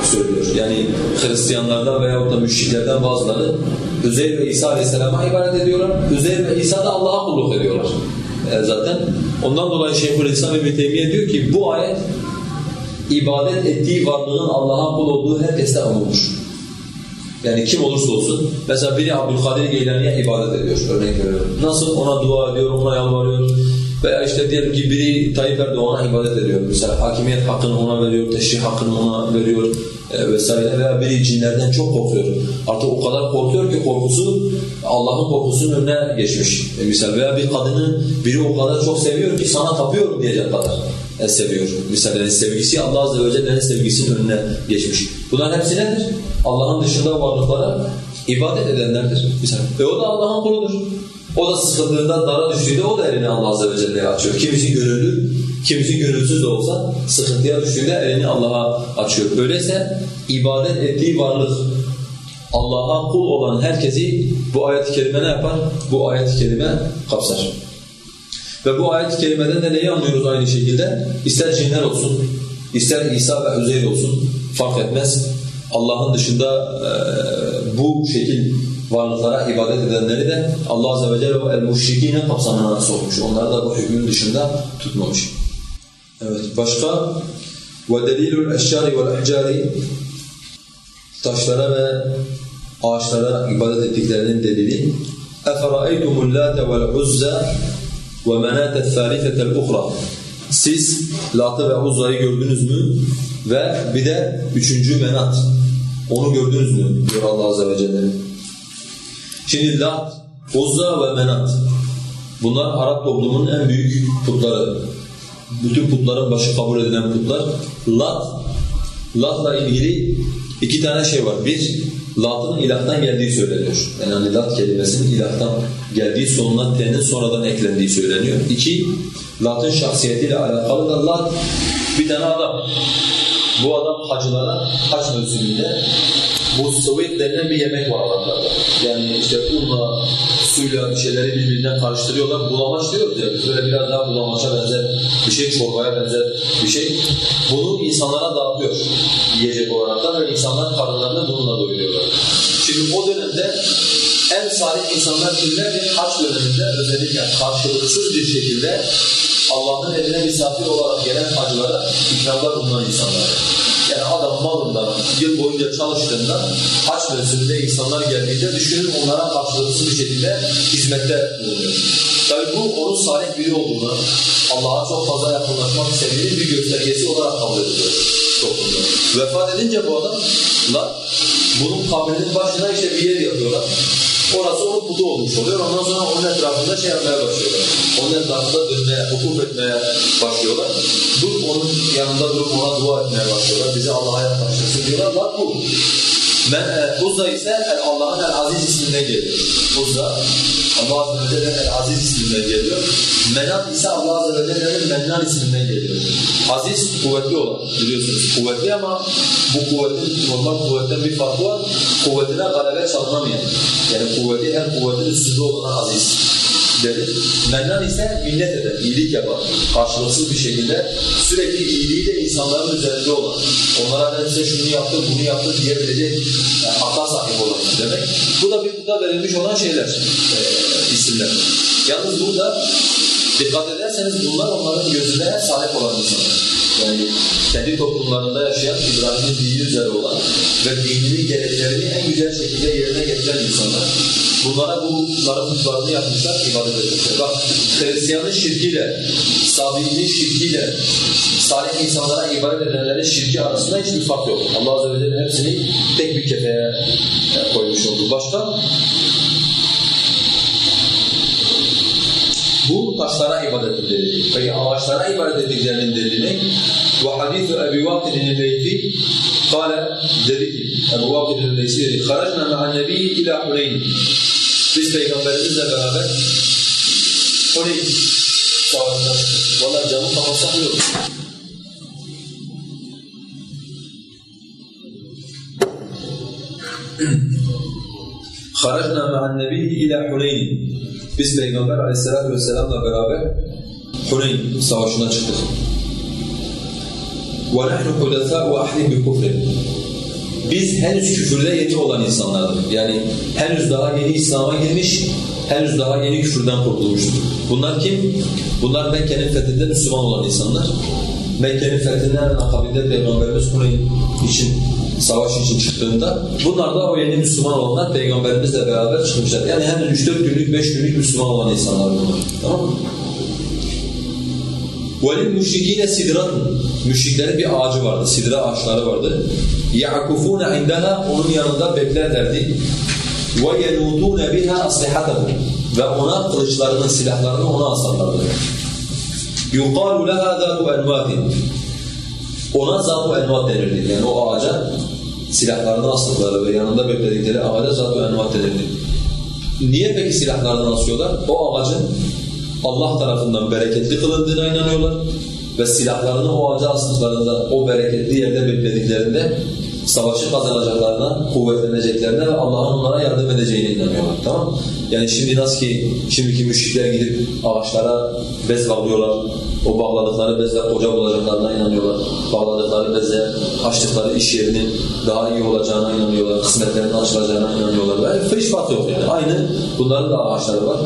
söylüyor. Yani Hristiyanlardan veya da müşriklerden bazıları Üzeyr ve İsa Aleyhisselam'a ibadet ediyorlar. Üzeyr ve İsa da Allah'a kulluk ediyorlar. E zaten ondan dolayı Şeyhülislam İbn Teymiye diyor ki bu ayet ibadet ettiği varlığın Allah'a kul olduğu herkeste anılmış. Yani kim olursa olsun. Mesela biri Abdülkadir Geylani'ye ibadet ediyor örnek veriyorum. Nasıl? Ona dua ediyor, ona yalvarıyor. Veya işte diyelim ki biri Tayyip Erdoğan'a ibadet ediyor. Mesela hakimiyet hakkını ona veriyor, teşrih hakkını ona veriyor e, vesaire. Veya biri cinlerden çok korkuyor. Artık o kadar korkuyor ki korkusu Allah'ın korkusunun önüne geçmiş. E, mesela veya bir kadını biri o kadar çok seviyor ki sana tapıyorum diyecek kadar seviyor. Mesela sevgisi Allah Azze ve Celle'nin sevgisinin önüne geçmiş. Bunların hepsi nedir? Allah'ın dışında varlıklara ibadet edenlerdir. Mesela. Ve o da Allah'ın kuludur. O da sıkıldığında, dara düştüğünde o da elini Allah Azze ve Celle'ye açıyor. Kimisi gönüllü, kimisi gönülsüz de olsa sıkıntıya düştüğünde elini Allah'a açıyor. Öyleyse ibadet ettiği varlık Allah'a kul olan herkesi bu ayet-i kerime ne yapar? Bu ayet-i kerime kapsar. Ve bu ayet-i kerimeden de neyi anlıyoruz aynı şekilde? İster cinler olsun, ister İsa ve Üzeyr olsun fark etmez. Allah'ın dışında e, bu şekil varlıklara ibadet edenleri de Allah Azze ve Celle o el-müşrikine kapsamına sokmuş. Onları da bu hükmün dışında tutmamış. Evet, başka وَدَلِيلُ الْاَشْجَارِ وَالْاَحْجَارِ Taşlara ve ağaçlara ibadet ettiklerinin delili اَفَرَأَيْتُمُ اللّٰتَ وَالْعُزَّى وَمَنَاتَ الثَّالِثَةَ الْاُخْرَى Siz Lat'ı ve Uzza'yı gördünüz mü? Ve bir de üçüncü Menat. Onu gördünüz mü? diyor Allah Azze ve Celle. Şimdi Lat, Uzza ve Menat. Bunlar Arap toplumunun en büyük putları. Bütün putların başı kabul edilen putlar. Lat, Lat'la ilgili iki tane şey var. Bir, Lat'ın ilahtan geldiği söyleniyor. Yani hani Lat kelimesinin ilahtan geldiği sonuna T'nin sonradan eklendiği söyleniyor. İki, Lat'ın şahsiyetiyle alakalı da Lat bir tane adam. Bu adam hacılara hac mevsiminde sıvıyet denilen bir yemek var Araplarda. Yani işte unla, suyla bir şeyleri birbirinden karıştırıyorlar. Bulamaç diyoruz ya, böyle biraz daha bulamaça benzer bir şey, çorbaya benzer bir şey. Bunu insanlara dağıtıyor yiyecek olarak da ve insanlar karınlarını bununla doyuruyorlar. Şimdi o dönemde en salih insanlar kimlerdi? Haç döneminde özellikle karşılıksız bir şekilde Allah'ın evine misafir olarak gelen hacılara ikramlar bulunan insanlar. Yani adam malından yıl boyunca çalıştığında haç mevsiminde insanlar geldiğinde düşünün onlara karşılıksız bir şekilde hizmette bulunuyor. Tabi bu onun salih biri olduğunu, Allah'a çok fazla yakınlaşmak istediğinin bir göstergesi olarak kabul ediliyor toplumda. Vefat edince bu adamlar bunun kabrinin başına işte bir yer yapıyorlar. Orası onun putu olmuş oluyor. Ondan sonra onun etrafında şey yapmaya başlıyorlar. Onun etrafında dönmeye, hukuk etmeye başlıyorlar. Dur onun yanında durup ona dua etmeye başlıyorlar. Bizi Allah'a yaklaştırsın diyorlar. Bak bu. Men, e, Uzza ise Allah'ın El-Aziz isminden geliyor. Uzza, Allah Azze ve Celle'nin El-Aziz isminden geliyor. Menat ise Allah Azze ve Celle'nin Mennan isminden geliyor. Aziz, kuvvetli olan biliyorsunuz. Kuvvetli ama bu kuvvetin normal kuvvetten bir farkı var. Kuvvetine galebe çalınamayan. Yani kuvveti her kuvvetin üstünde olan aziz denir. Mennan ise minnet eder, iyilik yapan, karşılıksız bir şekilde sürekli iyiliği de insanların üzerinde olan, onlara ben size şunu yaptım, bunu yaptım diyebilecek yani hakka sahip olan demek. Bu da bir burada verilmiş olan şeyler, e, isimler. Yalnız burada Dikkat ederseniz bunlar onların gözünde en sahip olan insanlar. Yani kendi toplumlarında yaşayan, İbrahim'in dini üzere olan ve dininin gereklerini en güzel şekilde yerine getiren insanlar. Bunlara bunların putlarını yapmışlar, ibadet etmişler. Bak Hristiyanın şirkiyle, Sabi'nin şirkiyle, salih insanlara ibadet edenlerin şirki arasında hiçbir fark yok. Allah Azze ve Celle hepsini tek bir kefeye koymuş oldu. Başka? Bu taşlara ibadet edildi. Peki ağaçlara ibadet edildiklerinin delili ve hadithu Ebi Vakid'in Leyfi kâle dedi ki Ebu Vakid'in Leyfi dedi خَرَجْنَا مَعَ النَّبِيِّ اِلٰى حُنَيْنِ Biz Peygamberimizle beraber Huneyn savaşına çıktık. Valla camı kapatsak yok. خَرَجْنَا مَعَ النَّبِيِّ اِلٰى حُنَيْنِ Biz Peygamber aleyhissalatu vesselam'la beraber Huneyn savaşına çıktık. وَنَحْنُ حُدَثَاءُ وَاَحْلِمْ بِكُفْرٍ Biz henüz küfürde yeni olan insanlardık. Yani henüz daha yeni İslam'a girmiş, henüz daha yeni küfürden kurtulmuştuk. Bunlar kim? Bunlar Mekke'nin fethinde Müslüman olan insanlar. Mekke'nin fethinden akabinde Peygamberimiz Huneyn için savaş için çıktığında bunlar da o yeni Müslüman olanlar peygamberimizle beraber çıkmışlar. Yani henüz 3-4 günlük, 5 günlük Müslüman olan insanlar bunlar. Tamam mı? Velil müşrikine sidran. Müşriklerin bir ağacı vardı, sidra ağaçları vardı. Yakufuna indaha onun yanında beklerlerdi. Ve yenudun biha aslihatahum. Ve ona kılıçlarını, silahlarını ona asarlardı. Yuqalu laha zatu envatin. Ona zatu envat denirdi. Yani o ağaca silahlarını astıkları ve yanında bekledikleri ağaca zat-ı envat denirdi. Niye peki silahlarını asıyorlar? O ağacın Allah tarafından bereketli kılındığına inanıyorlar ve silahlarını o ağaca astıklarında, o bereketli yerde beklediklerinde savaşı kazanacaklarına, kuvvetleneceklerine ve Allah'ın onlara yardım edeceğine inanıyorlar. Tamam Yani şimdi nasıl ki şimdiki müşrikler gidip ağaçlara bez bağlıyorlar, o bağladıkları bezle koca bulacaklarına inanıyorlar. Bağladıkları bezle açtıkları iş yerinin daha iyi olacağına inanıyorlar, kısmetlerinin açılacağına inanıyorlar. Yani hiç fark yok yani. Aynı bunların da ağaçları var.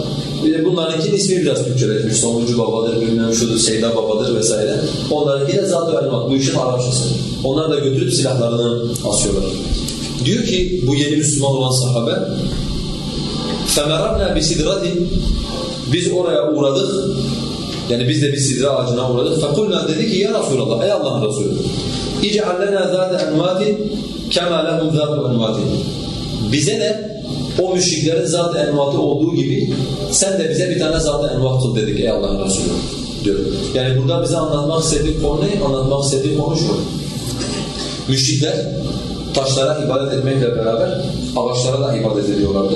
Bir de bunlarınki ismi biraz Türkçeleşmiş. Sonuncu babadır, bilmem şudur, Seyda babadır vesaire. Onlarınki de zat-ı bu işin Arapçası. Onlar da götürüp silahlarını asıyorlar. Diyor ki bu yeni Müslüman olan sahabe فَمَرَبْنَا بِسِدْرَةٍ Biz oraya uğradık. Yani biz de bir sidra ağacına uğradık. فَقُلْنَا dedi ki ya Resulallah, ey Allah'ın Resulü اِجْعَلْ لَنَا ذَاتَ اَنْوَاتٍ كَمَا لَهُمْ ذَاتُ اَنْوَاتٍ Bize de o müşriklerin zat-ı envatı olduğu gibi sen de bize bir tane zat-ı envat kıl dedik ey Allah'ın Resulü diyor. Yani burada bize anlatmak istediği konu ne? Anlatmak istediği konu şu. Müşrikler taşlara ibadet etmekle beraber ağaçlara da ibadet ediyorlardı.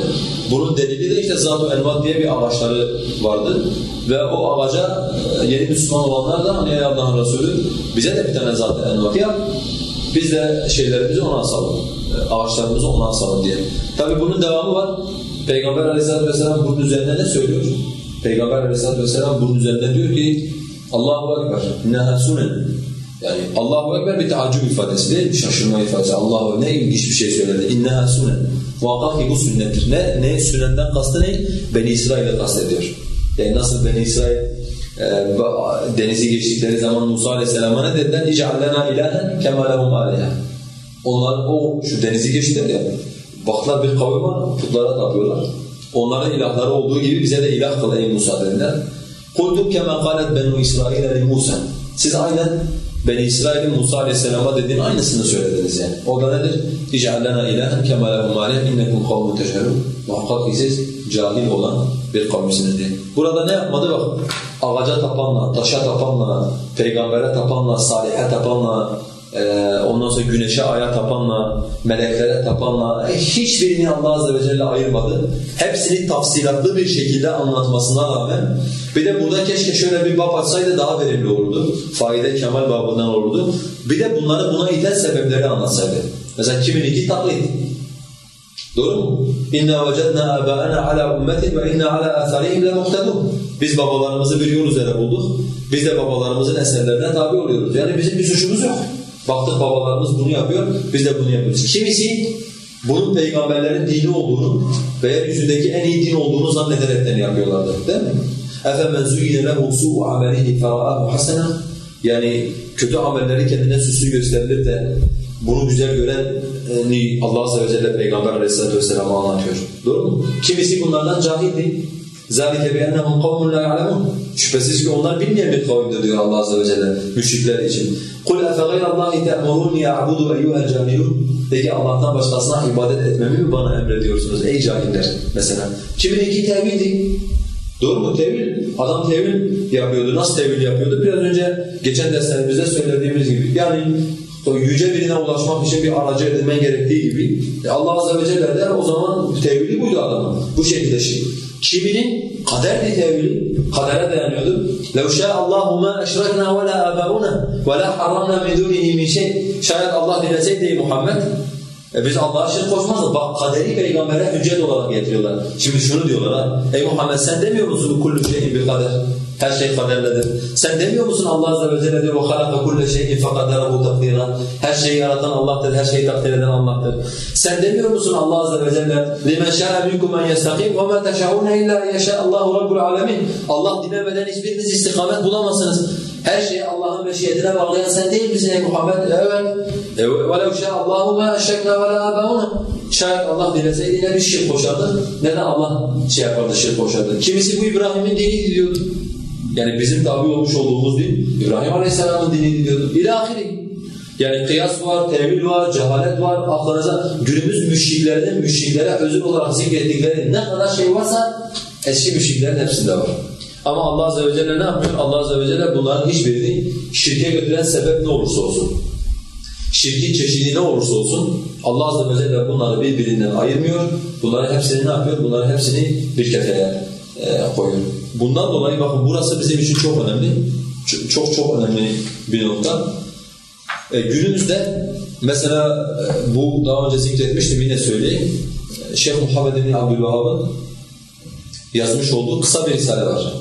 Bunun delili de işte Zat-ı Envat diye bir ağaçları vardı. Ve o ağaca e, yeni Müslüman olanlar da hani Allah'ın Resulü bize de bir tane Zat-ı Envat yap. Biz de şeylerimizi ona asalım. E, ağaçlarımızı ona asalım diye. Tabi bunun devamı var. Peygamber aleyhissalatü vesselam bunun üzerine ne söylüyor? Peygamber aleyhissalatü vesselam bunun üzerine diyor ki Allahu Ekber, inneha sunen. Yani Allahu Ekber bir teaccüb ifadesi değil mi? Şaşırma ifadesi. Allahu ne ilginç bir şey söyledi. İnneha sunen. Muhakkak ki bu sünnettir. Ne? Ne? Sünnenden kastı ne? Beni İsrail'e kastediyor. Yani nasıl Beni İsrail e, denizi geçtikleri zaman Musa Aleyhisselam'a ne dediler? اِجْعَلْ لَنَا اِلَٰهًا كَمَا لَهُمْ عَلَيْهَا Onlar o şu denizi geçtiler ya. Baktılar bir kavim var, putlara tapıyorlar. Onların ilahları olduğu gibi bize de ilah kıl ey Musa dediler. قُلْتُمْ كَمَا قَالَتْ بَنُوا إِسْرَائِيلَ لِمُوسَى Siz aynen Beni İsrail'in Musa Aleyhisselam'a dediğin aynısını söylediniz yani. O da nedir? اِجْعَلْ لَنَا اِلَٰهًا كَمَا لَهُمْ عَلَيْهِ اِنَّكُمْ قَوْمُ تَشْهَرُونَ Muhakkak ki siz cahil olan bir kavimsiniz diye. Burada ne yapmadı bak? Ağaca tapanla, taşa tapanla, peygambere tapanla, salihe tapanla, ee, ondan sonra güneşe, aya tapanla, meleklere tapanla hiçbirini Allah Azze ve Celle ayırmadı. Hepsini tafsilatlı bir şekilde anlatmasına rağmen bir de burada keşke şöyle bir bab açsaydı daha verimli olurdu. Faide kemal babından olurdu. Bir de bunları buna iten sebepleri anlatsaydı. Mesela kiminiki taklit. Doğru mu? İnna vecedna abaana ala ummetin ve inna ala atharihim lemuhtedun. Biz babalarımızı bir yol üzere bulduk. Biz de babalarımızın eserlerine tabi oluyoruz. Yani bizim bir suçumuz yok. Baktık babalarımız bunu yapıyor, biz de bunu yapıyoruz. Kimisi bunun peygamberlerin dini olduğunu ve yeryüzündeki en iyi din olduğunu zannederekten yapıyorlardı değil mi? اَفَمَنْ زُيِّنَ لَهُ سُوءُ عَمَلِهِ فَرَآهُ حَسَنًا Yani kötü amelleri kendine süslü gösterilir de bunu güzel gören e, Allah Azze ve Celle Peygamber Aleyhisselatü Vesselam'a anlatıyor. Doğru mu? Kimisi bunlardan cahildi. ذَٰلِكَ بِأَنَّهُمْ قَوْمٌ لَا يَعْلَمُونَ Şüphesiz ki onlar bilmeyen bir kavimdir diyor Allah Azze ve Celle müşrikler için. قُلْ أَفَغَيْرَ اللّٰهِ تَأْمُرُونِ يَعْبُدُ اَيُّهَا الْجَاهِلُونَ Peki Allah'tan başkasına ibadet etmemi mi bana emrediyorsunuz ey cahiller mesela? Kimininki tevildi. Doğru mu? Tevil. Adam tevil yapıyordu. Nasıl tevil yapıyordu? Biraz önce geçen derslerimizde söylediğimiz gibi. Yani yüce birine ulaşmak için bir aracı edinmen gerektiği gibi. E Allah Azze ve Celle de o zaman tevili buydu adamın. Bu şekilde şey. Kiminin kaderdi tevili, kadere dayanıyordu. لَوْ شَاءَ اللّٰهُ مَا اَشْرَكْنَا وَلَا آبَاؤُنَا وَلَا حَرَّمْنَا مِنْ دُونِهِ مِنْ شَيْءٍ Şayet Allah dileseydi Muhammed, e biz Allah'a şirk koşmazdık. Bak kaderi peygambere hüccet olarak getiriyorlar. Şimdi şunu diyorlar ha, ey Muhammed sen demiyor musun kullu şeyin bir kader? Her şey kaderledir. Sen demiyor musun Allah Azze ve Celle diyor وَخَلَقَ كُلَّ شَيْءٍ فَقَدَرَهُ تَقْدِيرًا Her şeyi yaratan Allah'tır, her şeyi takdir eden Allah'tır. Sen demiyor musun Allah Azze ve Celle لِمَنْ شَاءَ مِنْكُمْ مَنْ يَسْتَقِيمُ وَمَا تَشَعُونَ إِلَّا يَشَاءَ اللّٰهُ رَبُّ الْعَالَمِينَ Allah dilemeden hiçbiriniz istikamet bulamazsınız. Her şeyi Allah'ın meşiyetine bağlayan sen değil misin ey Muhammed? Evet. E, وَلَوْ شَاءَ اللّٰهُ مَا أَشَّكْنَا وَلَا آبَاؤُنَا Şayet Allah dileseydi ne bir şirk koşardı ne de Allah şey yapardı şirk koşardı. Kimisi bu İbrahim'in dini diyordu. Yani bizim tabi olmuş olduğumuz din İbrahim Aleyhisselam'ın dini diyordu. İlahiri. Yani kıyas var, tevil var, cehalet var, aklınıza günümüz müşriklerden müşriklere özür olarak zikrettikleri ne kadar şey varsa eski müşriklerin hepsinde var. Ama Allah Azze ve Celle ne yapıyor? Allah Azze ve Celle bunların hiçbirini şirke götüren sebep ne olursa olsun. Şirkin çeşidi ne olursa olsun Allah Azze ve Celle bunları birbirinden ayırmıyor. Bunların hepsini ne yapıyor? Bunların hepsini bir kefeye e, koyuyor. Bundan dolayı bakın burası bizim için çok önemli. Çok çok önemli bir nokta. E, günümüzde mesela e, bu daha önce zikretmiştim yine söyleyeyim. Şeyh Muhammed bin Abdülvahhab'ın yazmış olduğu kısa bir risale var.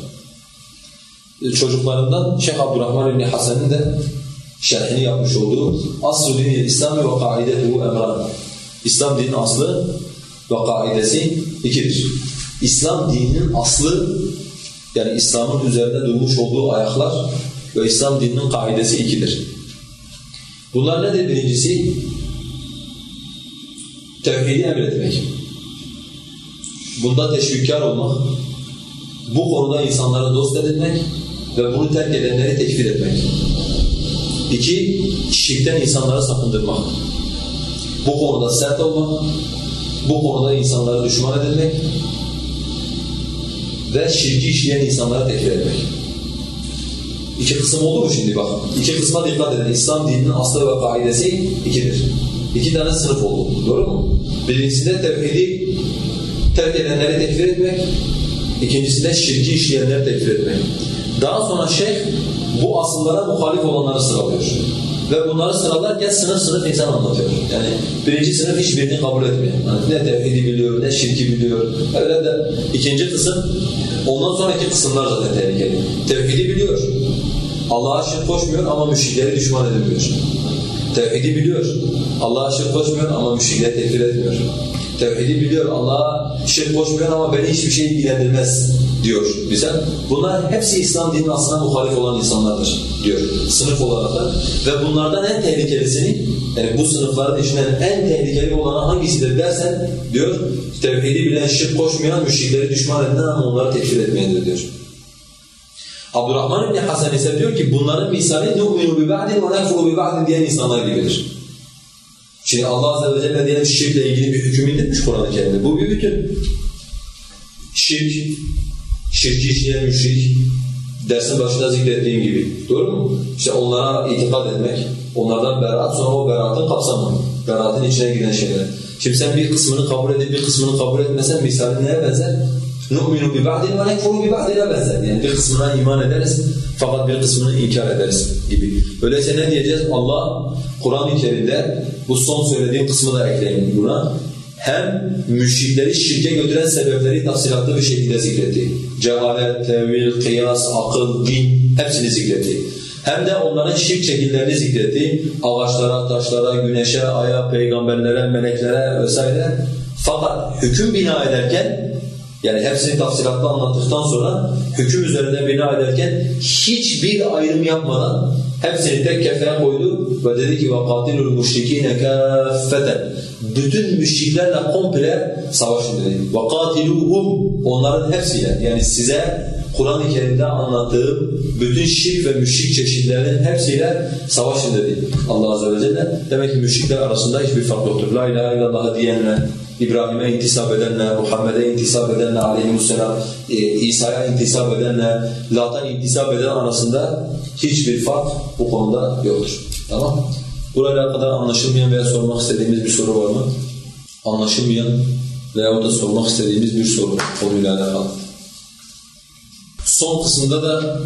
E, çocuklarından Şeyh Abdurrahman bin Hasan'ın da şerhini yapmış olduğu Asr-ı Dini İslam ve Kaidetuhu Emran. İslam dininin aslı ve kaidesi ikidir. İslam dininin aslı yani İslam'ın üzerinde durmuş olduğu ayaklar ve İslam dininin kaidesi ikidir. Bunlar nedir birincisi? Tevhidi emretmek. Bunda teşvikkar olmak, bu konuda insanları dost edinmek ve bunu terk edenleri tekfir etmek. İki, şirkten insanları sakındırmak. Bu konuda sert olmak, bu konuda insanları düşman edilmek ve şirki işleyen insanlara tekfir etmek. İki kısım oldu mu şimdi bak? İki kısma dikkat edin. İslam dininin aslı ve kaidesi ikidir. İki tane sınıf oldu. Doğru mu? Birincisinde tevhidi terk edenleri tekfir etmek. İkincisinde şirki işleyenleri tekfir etmek. Daha sonra şeyh bu asıllara muhalif olanları sıralıyor. Ve bunları sıralarken sınıf sınıf insan anlatıyor. Yani birinci sınıf hiçbirini kabul etmiyor. Yani ne tevhidi biliyor, ne şirki biliyor. Öyle de ikinci kısım, ondan sonraki kısımlar zaten tehlikeli. Tevhidi biliyor. Allah'a şirk koşmuyor ama müşrikleri düşman edilmiyor. Tevhidi biliyor. Allah'a şirk koşmuyor ama müşrikleri tekfir etmiyor. Tevhidi biliyor. Allah'a şirk koşmuyor ama beni hiçbir şey ilgilendirmez diyor bize. Bunlar hepsi İslam dininin aslına muhalif olan insanlardır diyor sınıf olarak da. Ve bunlardan en tehlikelisini, yani bu sınıfların içinden en tehlikeli olanı hangisidir dersen diyor, tevhidi bilen, şirk koşmayan, müşrikleri düşman edilen ama onları tekfir etmeyendir diyor. Abdurrahman İbni Hasan ise diyor ki bunların misali نُؤْمِنُ بِبَعْدٍ وَنَكْفُرُ بِبَعْدٍ diyen insanlar gibidir. Şimdi Allah Azze ve Celle diyelim şirkle ilgili bir hüküm indirmiş Kur'an-ı Kerim'de. Bu bir bütün. Şirk, şirki işleyen müşrik, dersin başında zikrettiğim gibi. Doğru mu? İşte onlara itikad etmek, onlardan beraat, sonra o beraatın kapsamı, beraatın içine giren şeyler. Şimdi sen bir kısmını kabul edip bir kısmını kabul etmesen misali neye benzer? نُؤْمِنُ بِبَعْدٍ وَنَكْفُرُ بِبَعْدِنَ benzer. Yani bir kısmına iman ederiz fakat bir kısmını inkar ederiz gibi. Öyleyse ne diyeceğiz? Allah Kur'an-ı Kerim'de bu son söylediğim kısmı da ekleyin buna. Hem müşrikleri şirke götüren sebepleri tafsilatlı bir şekilde zikretti. Cehalet, tevil, kıyas, akıl, din hepsini zikretti. Hem de onların şirk şekillerini zikretti. Ağaçlara, taşlara, güneşe, aya, peygamberlere, meleklere vesaire. Fakat hüküm bina ederken Yani hepsini tafsilatla anlattıktan sonra hüküm üzerinde bina ederken hiçbir ayrım yapmadan hepsini tek kefeye koydu ve dedi ki وَقَاتِلُ الْمُشْرِك۪ينَ كَافَّةً Bütün müşriklerle komple savaşın dedi. وَقَاتِلُوهُمْ Onların hepsiyle yani size Kur'an-ı Kerim'de anlattığım bütün şirk ve müşrik çeşitlerinin hepsiyle savaşın dedi Allah Azze ve Celle. Demek ki müşrikler arasında hiçbir fark yoktur. La ilahe illallah diyenler, İbrahim'e intisap edenler, Muhammed'e intisap edenler aleyhisselam, e, İsa'ya intisap edenler, Lat'a intisap eden arasında hiçbir fark bu konuda yoktur. Tamam Burayla kadar anlaşılmayan veya sormak istediğimiz bir soru var mı? Anlaşılmayan veya da sormak istediğimiz bir soru konuyla alakalı. Son kısımda da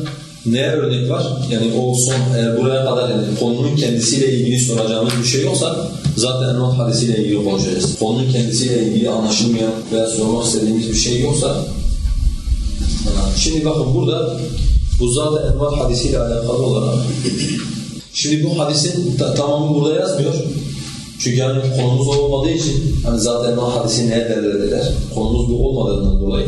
neye örnek var? Yani o son eğer buraya kadar yani konunun kendisiyle ilgili soracağımız bir şey yoksa zaten Envat hadisiyle ilgili konuşacağız. Konunun kendisiyle ilgili anlaşılmayan veya sormak istediğimiz bir şey yoksa şimdi bakın burada bu zaten Envat hadisiyle alakalı olarak şimdi bu hadisin tamamı burada yazmıyor. Çünkü yani konumuz olmadığı için hani zaten Envat hadisi neye delalet eder? Konumuz bu olmadığından dolayı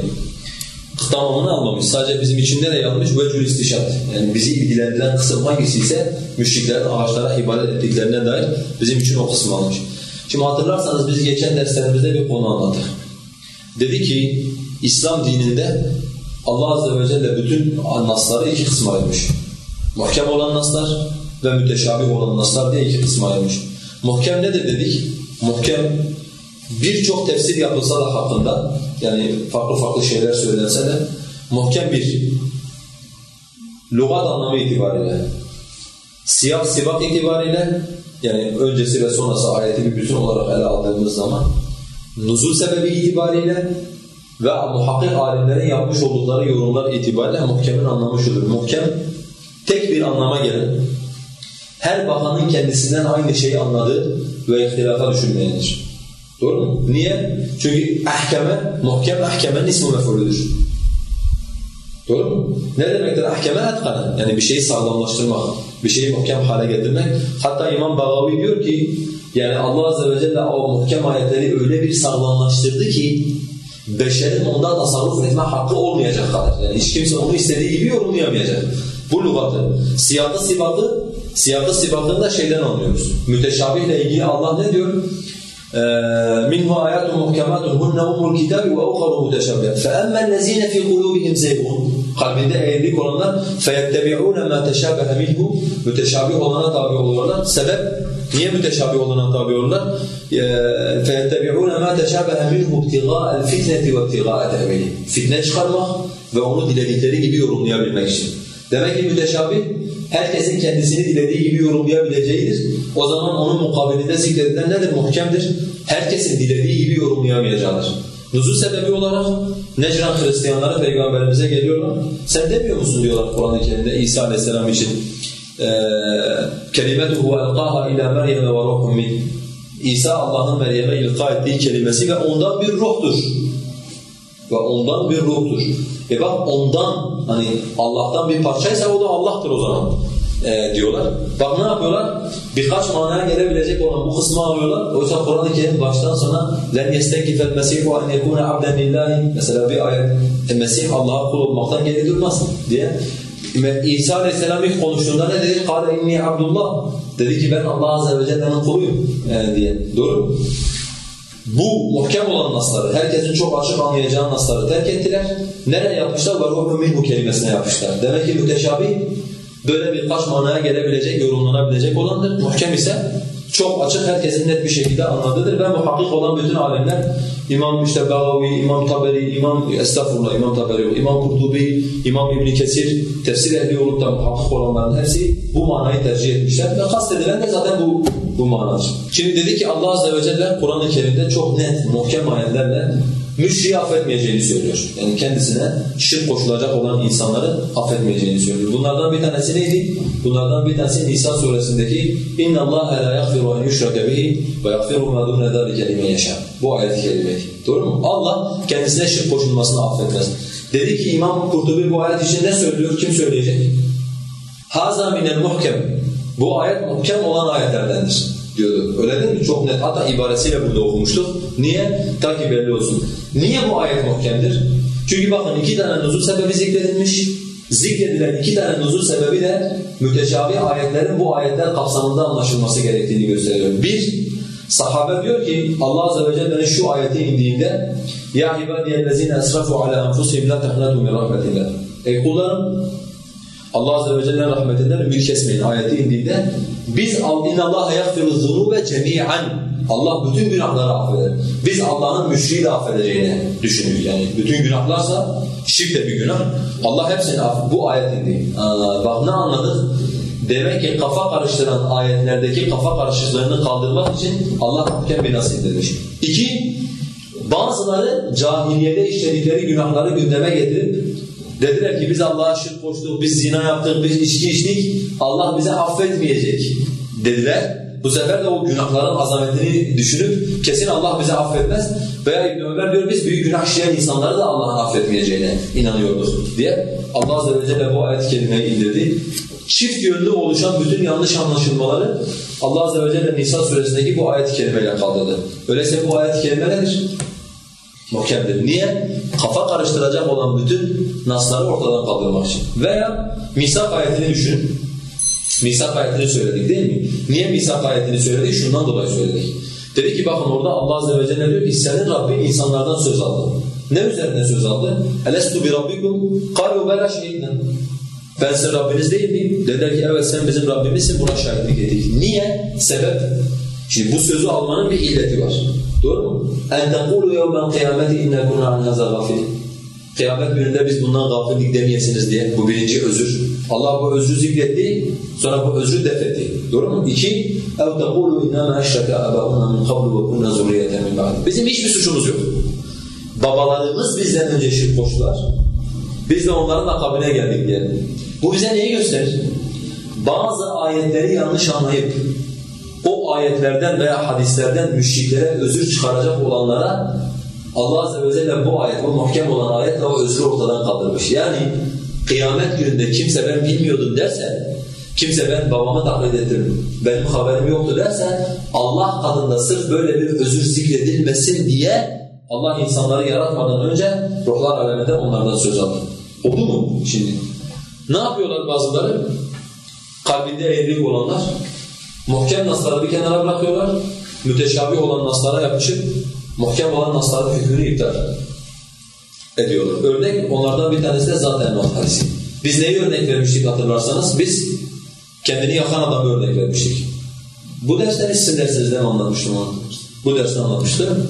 tamamını almamış. Sadece bizim için nereye yanmış? Vecül istişat. Yani bizi ilgilendiren kısım hangisi ise müşriklerin ağaçlara ibadet ettiklerine dair bizim için o kısmı almış. Şimdi hatırlarsanız biz geçen derslerimizde bir konu anlattık. Dedi ki İslam dininde Allah Azze ve Celle bütün nasları iki kısma ayırmış. Muhkem olan naslar ve müteşabih olan naslar diye iki kısma ayırmış. Muhkem nedir dedik? Muhkem birçok tefsir yapılsa da hakkında yani farklı farklı şeyler söylense de muhkem bir lügat anlamı itibariyle siyah sibak itibariyle yani öncesi ve sonrası ayeti bir bütün olarak ele aldığımız zaman nuzul sebebi itibariyle ve muhakkik alimlerin yapmış oldukları yorumlar itibariyle muhkemin anlamı şudur. Muhkem tek bir anlama gelen, her bakanın kendisinden aynı şeyi anladığı ve ihtilafa düşürmeyendir. Doğru mu? Niye? Çünkü ahkeme, muhkem ahkemenin ismi mef'ulüdür. Doğru mu? Ne demektir ahkeme etkana? Yani bir şeyi sağlamlaştırmak, bir şeyi muhkem hale getirmek. Hatta İmam Bagavi diyor ki, yani Allah Azze ve Celle o muhkem ayetleri öyle bir sağlamlaştırdı ki, beşerin onda tasarruf etme hakkı olmayacak kadar. Yani hiç kimse onu istediği gibi yorumlayamayacak. Bu lügatı, siyakı sibakı, siyakı sibakını da şeyden anlıyoruz. Müteşabihle ilgili Allah ne diyor? آه، منه آيات محكمات هن أم الكتاب وأخر متشابهات فأما الذين في قلوبهم زيغ قال من داعي ذلك فيتبعون ما تشابه منه متشابه ولنا تابع ولنا سبب هي müteşabih olana tabi olunan? فَيَتَّبِعُونَ مَا تَشَابَهَ مِنْهُ اِبْتِغَاءَ الْفِتْنَةِ وَاِبْتِغَاءَ تَعْمِنِ Fitne çıkarmak ve onu diledikleri gibi yorumlayabilmek için. Demek ki müteşabih herkesin kendisini dilediği gibi yorumlayabileceğidir. O zaman onun mukabilinde zikredilen nedir? Muhkemdir. Herkesin dilediği gibi yorumlayamayacağıdır. Nuzul sebebi olarak Necran Hristiyanları Peygamberimize geliyorlar. Sen demiyor musun diyorlar Kur'an-ı Kerim'de İsa Aleyhisselam için elqaha ila Meryem ve ruhun min. İsa Allah'ın Meryem'e ilka ettiği kelimesi ve ondan bir ruhtur. Ve ondan bir ruhtur. E bak ondan hani Allah'tan bir parçaysa o da Allah'tır o zaman e, diyorlar. Bak ne yapıyorlar? Birkaç manaya gelebilecek olan bu kısmı alıyorlar. Oysa Kur'an-ı Kerim baştan sona لَنْ يَسْتَكِفَ الْمَسِيحُ اَنْ يَكُونَ عَبْدًا لِلّٰهِ Mesela bir ayet e, Mesih Allah'a kul olmaktan geri durmaz diye. İsa Aleyhisselam ilk konuştuğunda ne dedi? قَالَ اِنِّي Abdullah. Dedi ki ben Allah Azze ve Celle'nin kuluyum e, diye. Doğru mu? Bu muhkem olan nasları, herkesin çok açık anlayacağı nasları terk ettiler. Nereye yapmışlar? وَرُوحُ مِنْهُ kelimesine yapmışlar. Demek ki müteşabih böyle birkaç manaya gelebilecek, yorumlanabilecek olandır. Muhkem ise çok açık, herkesin net bir şekilde anladığıdır ve muhakkik olan bütün alemler İmam işte Bagavi, İmam Taberi, İmam Estağfurullah, İmam Taberi, İmam Kurtubi, İmam İbn Kesir, tefsir ehli olup da muhakkik olanların hepsi bu manayı tercih etmişler ve kastedilen de zaten bu bu manadır. Şimdi dedi ki Allah Azze ve Celle Kur'an-ı Kerim'de çok net, muhkem ayetlerle müşriği affetmeyeceğini söylüyor. Yani kendisine şirk koşulacak olan insanları affetmeyeceğini söylüyor. Bunlardan bir tanesi neydi? Bunlardan bir tanesi Nisa suresindeki اِنَّ اللّٰهَ لَا يَغْفِرُ اَنْ يُشْرَكَ بِهِ وَيَغْفِرُ مَا دُونَ ذَٰلِكَ لِمَنْ يَشَاءُ Bu ayet-i kerimeydi. Doğru mu? Allah kendisine şirk koşulmasını affetmez. Dedi ki İmam Kurtubi bu ayet için ne söylüyor? Kim söyleyecek? هَذَا مِنَ الْمُحْكَمِ bu ayet muhkem olan ayetlerdendir. diyordu. Öyle değil mi? Çok net. Hatta ibaresiyle burada okumuştuk. Niye? Ta ki belli olsun. Niye bu ayet muhkemdir? Çünkü bakın iki tane nuzul sebebi zikredilmiş. Zikredilen iki tane nuzul sebebi de müteşabih ayetlerin bu ayetler kapsamında anlaşılması gerektiğini gösteriyor. Bir, sahabe diyor ki Allah Azze ve Celle'nin şu ayeti indiğinde Ya ibadiyellezine esrafu ala enfusihim la tehnatu min rahmetillah. Ey kullarım Allah Azze ve Celle'nin rahmetinden ümit kesmeyin ayeti indiğinde biz اِنَّ اللّٰهَ يَغْفِرُ الذُّنُوبَ جَمِيعًا Allah bütün günahları affeder. Biz Allah'ın müşriği de affedeceğini düşünüyoruz. Yani bütün günahlarsa şirk de bir günah. Allah hepsini affeder. Bu ayet indi. Aa, bak ne anladık? Demek ki kafa karıştıran ayetlerdeki kafa karışıklığını kaldırmak için Allah muhkem bir nasıl indirmiş. İki, bazıları cahiliyede işledikleri günahları gündeme getirip dediler ki biz Allah'a şirk koştuk, biz zina yaptık, biz içki içtik, Allah bize affetmeyecek dediler. Bu sefer de o günahların azametini düşünüp kesin Allah bizi affetmez veya İbn Ömer diyor biz büyük günah işleyen insanları da Allah'ın affetmeyeceğine inanıyorduk diye Allah Azze ve Celle bu ayet-i kerimeyi indirdi. Çift yönlü oluşan bütün yanlış anlaşılmaları Allah Azze ve Celle Nisa suresindeki bu ayet-i kerimeyle kaldırdı. Öyleyse bu ayet-i kerime nedir? Muhkemdir. Niye? Kafa karıştıracak olan bütün nasları ortadan kaldırmak için. Veya misak ayetini düşünün. Misak ayetini söyledik değil mi? Niye misak ayetini söyledik? Şundan dolayı söyledik. Dedi ki bakın orada Allah Azze ve Celle diyor ki senin Rabbin insanlardan söz aldı. Ne üzerine söz aldı? اَلَسْتُ بِرَبِّكُمْ قَالُوا بَلَا شَهِدْنَا Ben sizin Rabbiniz değil miyim? Dediler ki evet sen bizim Rabbimizsin buna şahitlik ettik. Niye? Sebep? Şimdi bu sözü almanın bir illeti var. Doğru mu? اَنْ تَقُولُوا يَوْمَ الْقِيَامَةِ اِنَّا كُنَا عَنْ هَذَا غَافِلٍ Kıyamet gününde biz bundan gafillik demeyesiniz diye. Bu birinci özür. Allah bu özrü zikretti, sonra bu özrü defetti. Doğru mu? İki, اَوْ تَقُولُوا اِنَّمَا اَشْرَكَ أَبَاؤُنَا مِنْ قَبْلُ وَكُنَّا زُرِيَّةً مِنْ بَعْدِ Bizim hiçbir suçumuz yok. Babalarımız bizden önce şirk koştular. Biz de onların akabine geldik diye. Bu bize neyi gösterir? Bazı ayetleri yanlış anlayıp o ayetlerden veya hadislerden müşriklere özür çıkaracak olanlara Allah Azze ve Celle bu ayet, bu muhkem olan ayetle o özrü ortadan kaldırmış. Yani kıyamet gününde kimse ben bilmiyordum derse, kimse ben babamı taklit ettim, benim haberim yoktu derse, Allah katında sırf böyle bir özür zikredilmesin diye Allah insanları yaratmadan önce ruhlar aleminde onlardan söz aldı. Oldu mu şimdi? Ne yapıyorlar bazıları? Kalbinde eğrilik olanlar, muhkem nasları bir kenara bırakıyorlar, müteşabih olan naslara yapışıp muhkem olan nasların hükmünü iptal ediyorlar. Örnek onlardan bir tanesi de zaten Nuh hadisi. Biz neyi örnek vermiştik hatırlarsanız? Biz kendini yakan adamı örnek vermiştik. Bu dersten sizin dersinizde mi anlatmıştım onu? Bu derste anlatmıştım.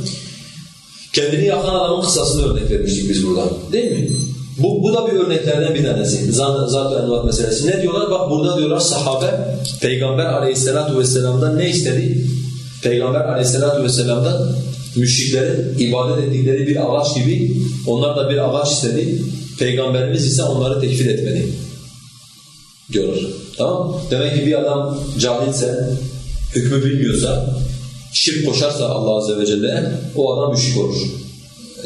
Kendini yakan adamın kısasını örnek vermiştik biz burada. Değil mi? Bu, bu da bir örneklerden bir tanesi. Zat-ı envat meselesi. Ne diyorlar? Bak burada diyorlar sahabe Peygamber aleyhissalatu vesselam'dan ne istedi? Peygamber aleyhissalatu vesselam'dan müşriklerin ibadet ettikleri bir ağaç gibi onlar da bir ağaç istedi. Peygamberimiz ise onları tekfir etmedi. Diyorlar. Tamam Demek ki bir adam cahilse, hükmü bilmiyorsa, şirk koşarsa Allah Azze ve Celle'ye o adam müşrik olur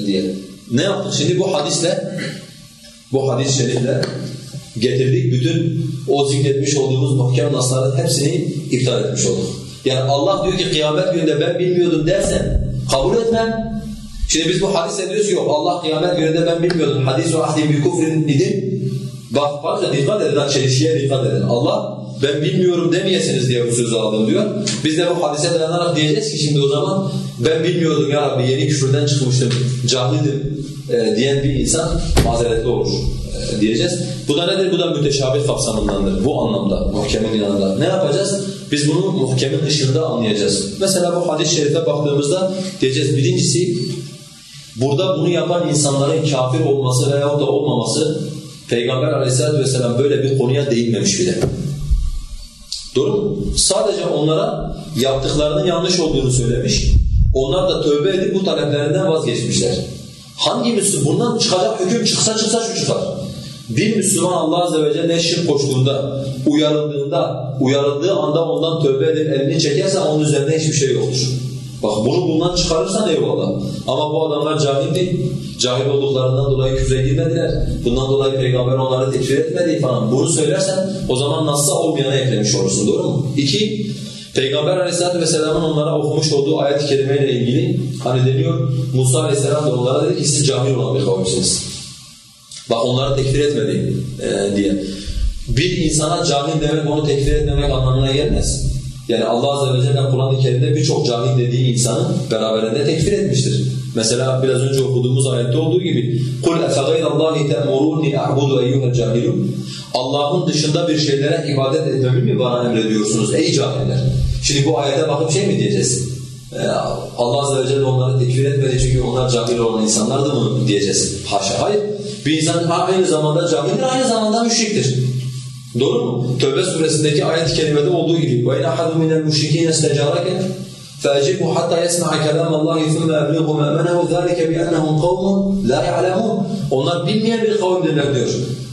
diye. Ne yaptık şimdi bu hadisle? Bu hadis-i şerifle getirdik. Bütün o zikretmiş olduğumuz muhkem nasların hepsini iptal etmiş olduk. Yani Allah diyor ki kıyamet gününde ben bilmiyordum dersen kabul etmem. Şimdi biz bu hadise diyoruz yok Allah kıyamet gününde ben bilmiyordum. Hadis o ahdi bi kufrin idi. Bak bakın dikkat edin, çelişkiye dikkat edin. Allah ben bilmiyorum demeyesiniz diye bu sözü aldım diyor. Biz de bu hadise dayanarak diyeceğiz ki şimdi o zaman ben bilmiyordum ya Rabbi yeni küfürden çıkmıştım, cahildim e, diyen bir insan mazeretli olur e, diyeceğiz. Bu da nedir? Bu da müteşabih kapsamındandır. Bu anlamda, muhkemin yanında. Ne yapacağız? Biz bunu muhkemin dışında anlayacağız. Mesela bu hadis-i şerife baktığımızda diyeceğiz birincisi burada bunu yapan insanların kafir olması veyahut da olmaması Peygamber aleyhissalatu vesselam böyle bir konuya değinmemiş bile. Doğru? Sadece onlara yaptıklarının yanlış olduğunu söylemiş. Onlar da tövbe edip bu taleplerinden vazgeçmişler. Hangi Müslüman? Bundan çıkacak hüküm çıksa çıksa şu çıkar. Bir Müslüman Allah Azze ve Celle şirk koştuğunda, uyarıldığında, uyarıldığı anda ondan tövbe edip elini çekerse onun üzerinde hiçbir şey yoktur. Bak bunu bundan çıkarırsan eyvallah. Ama bu adamlar cahil değil. Cahil olduklarından dolayı küfre girmediler. Bundan dolayı peygamber onları tekfir etmedi falan. Bunu söylersen o zaman nasıl olmayana eklemiş olursun doğru mu? İki, Peygamber aleyhissalatu vesselamın onlara okumuş olduğu ayet-i kerimeyle ilgili hani deniyor Musa aleyhisselam da onlara dedi ki siz cahil olan bir kavimsiniz. Bak onları tekfir etmedi e, diye. Bir insana cahil demek onu tekfir etmemek anlamına gelmez. Yani Allah Azze ve Celle Kur'an-ı Kerim'de birçok cahil dediği insanı beraberinde tekfir etmiştir. Mesela biraz önce okuduğumuz ayette olduğu gibi قُلْ اَفَغَيْرَ اللّٰهِ تَأْمُرُونِ اَعْبُدُ اَيُّهَا الْجَاهِلُونَ Allah'ın dışında bir şeylere ibadet etmemi mi bana emrediyorsunuz ey cahiller? Şimdi bu ayete bakıp şey mi diyeceğiz? Ee, Allah Azze ve Celle onları tekfir etmedi çünkü onlar cahil olan insanlardı mı diyeceğiz? Haşa hayır. Bir insan aynı zamanda cahildir, aynı zamanda müşriktir. Doğru mu? Tövbe suresindeki ayet-i kerimede olduğu gibi وَاِنْ اَحَدٌ مِنَ الْمُشْرِك۪ينَ اسْتَجَارَكَ فَاَجِبْهُ حَتَّى يَسْمَعَ كَلَامَ اللّٰهِ ثُمَّ اَبْلِغُ مَأْمَنَهُ ذَٰلِكَ بِأَنَّهُمْ قَوْمٌ لَا يَعْلَمُونَ Onlar bilmeyen bir kavimdirler diyor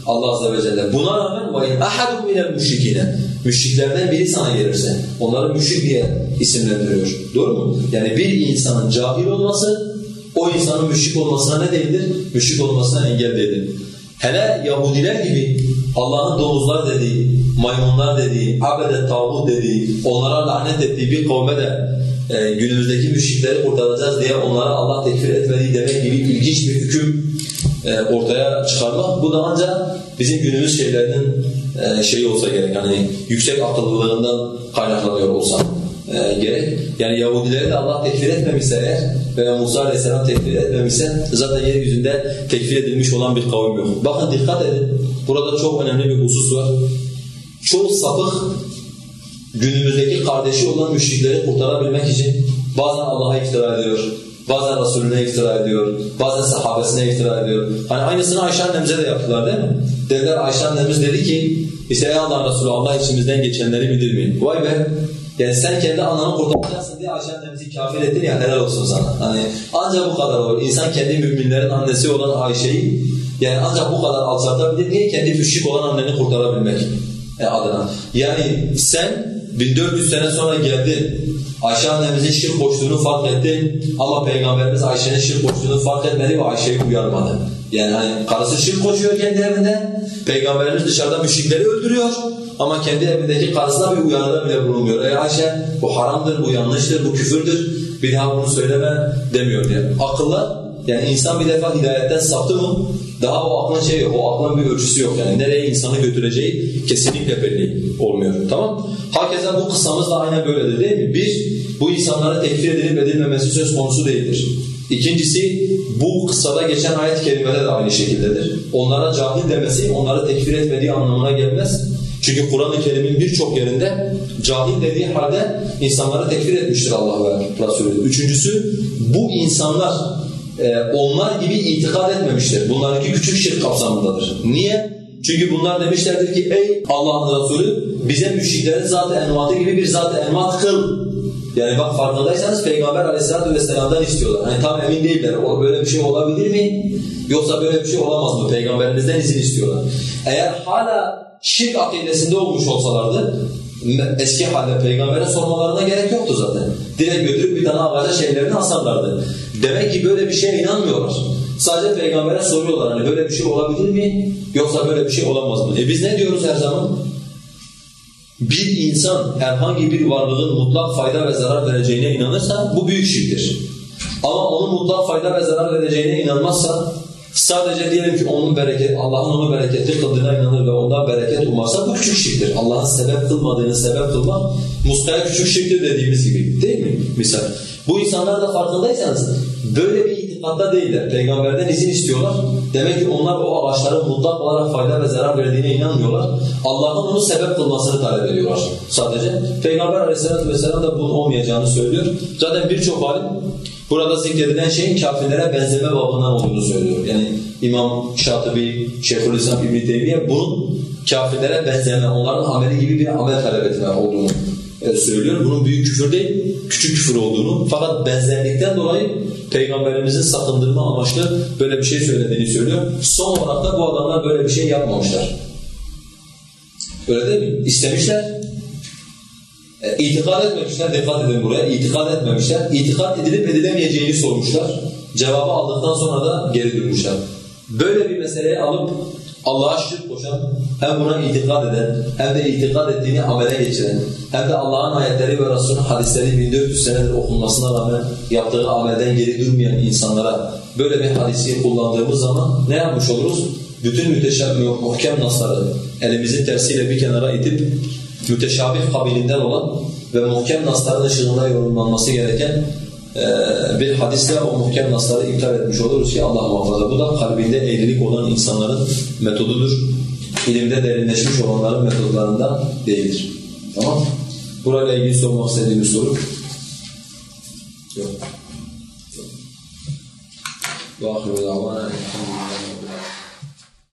Allah Azze ve Celle. Buna rağmen وَاِنْ اَحَدٌ مِنَ الْمُشْرِك۪ينَ Müşriklerden biri sana gelirse, onları müşrik diye isimlendiriyor. Doğru mu? Yani bir insanın cahil olması, o insanın müşrik olmasına ne değildir? Müşrik olmasına engel değildir. Hele Yahudiler gibi Allah'ın domuzlar dediği, maymunlar dediği, abede tağut dediği, onlara lanet ettiği bir kavme de e, günümüzdeki müşrikleri kurtaracağız diye onlara Allah tekfir etmediği demek gibi ilginç bir hüküm e, ortaya çıkarmak. Bu da ancak bizim günümüz şeylerinin e, şeyi olsa gerek, hani yüksek akıllılığından kaynaklanıyor olsa e, gerek. Yani Yahudileri de Allah tekfir etmemişse eğer veya Musa Aleyhisselam tekfir etmemişse zaten yeryüzünde tekfir edilmiş olan bir kavim yok. Bakın dikkat edin, burada çok önemli bir husus var. Çoğu sapık günümüzdeki kardeşi olan müşrikleri kurtarabilmek için bazen Allah'a iftira ediyor, bazen Resulüne iftira ediyor, bazen sahabesine iftira ediyor. Hani aynısını Ayşe annemize de yaptılar değil mi? Dediler Ayşe annemiz dedi ki, işte ey Allah Resulü Allah içimizden geçenleri bilir mi? Vay be! Yani sen kendi ananı kurtaracaksın diye Ayşe annemizi kafir ettin ya helal olsun sana. Hani ancak bu kadar olur. İnsan kendi müminlerin annesi olan Ayşe'yi yani ancak bu kadar alçaltabilir. Niye? Kendi müşrik olan anneni kurtarabilmek e, adına. Yani sen 1400 sene sonra geldin. Ayşe annemizin şirk koştuğunu fark ettin ama Peygamberimiz Ayşe'nin şirk koştuğunu fark etmedi ve Ayşe'yi uyarmadı. Yani hani karısı şirk koşuyor kendi evinde, Peygamberimiz dışarıda müşrikleri öldürüyor ama kendi evindeki karısına bir uyarıda bile bulunmuyor. Ey Ayşe bu haramdır, bu yanlıştır, bu küfürdür, bir daha bunu söyleme demiyor diye. Akıllar yani insan bir defa hidayetten saptı mı daha o aklın şey yok, o aklın bir ölçüsü yok yani. Nereye insanı götüreceği kesinlikle belli olmuyor. Tamam Hakeza bu kıssamız da aynen böyledir değil mi? Bir, bu insanlara tekfir edilip edilmemesi söz konusu değildir. İkincisi, bu kıssada geçen ayet-i de aynı şekildedir. Onlara cahil demesi, onları tekfir etmediği anlamına gelmez. Çünkü Kur'an-ı Kerim'in birçok yerinde cahil dediği halde insanları tekfir etmiştir Allah ve Resulü. Üçüncüsü, bu insanlar e, onlar gibi itikad etmemiştir. Bunlarınki küçük şirk kapsamındadır. Niye? Çünkü bunlar demişlerdir ki ey Allah'ın Resulü bize müşriklerin zat-ı envatı gibi bir zat-ı envat kıl. Yani bak farkındaysanız Peygamber aleyhissalatu vesselam'dan istiyorlar. Hani tam emin değiller. O böyle bir şey olabilir mi? Yoksa böyle bir şey olamaz mı? Peygamberimizden izin istiyorlar. Eğer hala şirk akidesinde olmuş olsalardı eski halde peygambere sormalarına gerek yoktu zaten. Direkt götürüp bir tane ağaca şeylerini asarlardı. Demek ki böyle bir şeye inanmıyorlar. Sadece peygambere soruyorlar hani böyle bir şey olabilir mi yoksa böyle bir şey olamaz mı? E biz ne diyoruz her zaman? Bir insan herhangi bir varlığın mutlak fayda ve zarar vereceğine inanırsa bu büyük şirktir. Ama onun mutlak fayda ve zarar vereceğine inanmazsa sadece diyelim ki onun bereket, Allah'ın onu bereketli kıldığına inanır ve ondan bereket umarsa bu küçük şirktir. Allah'ın sebep kılmadığını sebep kılmak muskaya küçük şirktir dediğimiz gibi değil mi? Misal. Bu insanlar da farkındaysanız böyle bir itikatta değiller. Peygamberden izin istiyorlar. Demek ki onlar o ağaçların mutlak olarak fayda ve zarar verdiğine inanmıyorlar. Allah'ın onu sebep kılmasını talep ediyorlar sadece. Peygamber aleyhissalatü vesselam da bunun olmayacağını söylüyor. Zaten birçok alim burada zikredilen şeyin kafirlere benzeme babından olduğunu söylüyor. Yani İmam Şatibi, Şeyhülislam İbn Teymiye bunun kafirlere benzeme, onların ameli gibi bir amel talep etme olduğunu e, söylüyor. Bunun büyük küfür değil, küçük küfür olduğunu fakat benzerlikten dolayı Peygamberimizin sakındırma amaçlı böyle bir şey söylediğini söylüyor. Son olarak da bu adamlar böyle bir şey yapmamışlar. Öyle değil mi? İstemişler. E, itikad etmemişler, dikkat edin buraya. İtikad etmemişler. İtikad edilip edilemeyeceğini sormuşlar. Cevabı aldıktan sonra da geri dönmüşler. Böyle bir meseleyi alıp Allah'a şirk koşan, hem buna itikad eden, hem de itikad ettiğini amele geçiren, hem de Allah'ın ayetleri ve Resulünün hadisleri 1400 senedir okunmasına rağmen yaptığı amelden geri durmayan insanlara böyle bir hadisi kullandığımız zaman ne yapmış oluruz? Bütün müteşabih, muhkem nasları elimizin tersiyle bir kenara itip müteşabih kabilinden olan ve muhkem nasların ışığında yorumlanması gereken ee, bir hadisle o muhkem nasları iptal etmiş oluruz ki Allah muhafaza. Bu da kalbinde eğrilik olan insanların metodudur. İlimde derinleşmiş olanların metodlarından değildir. Tamam Burayla ilgili sormak istediğimiz soru? Yok. Yok. Ve ahiru davana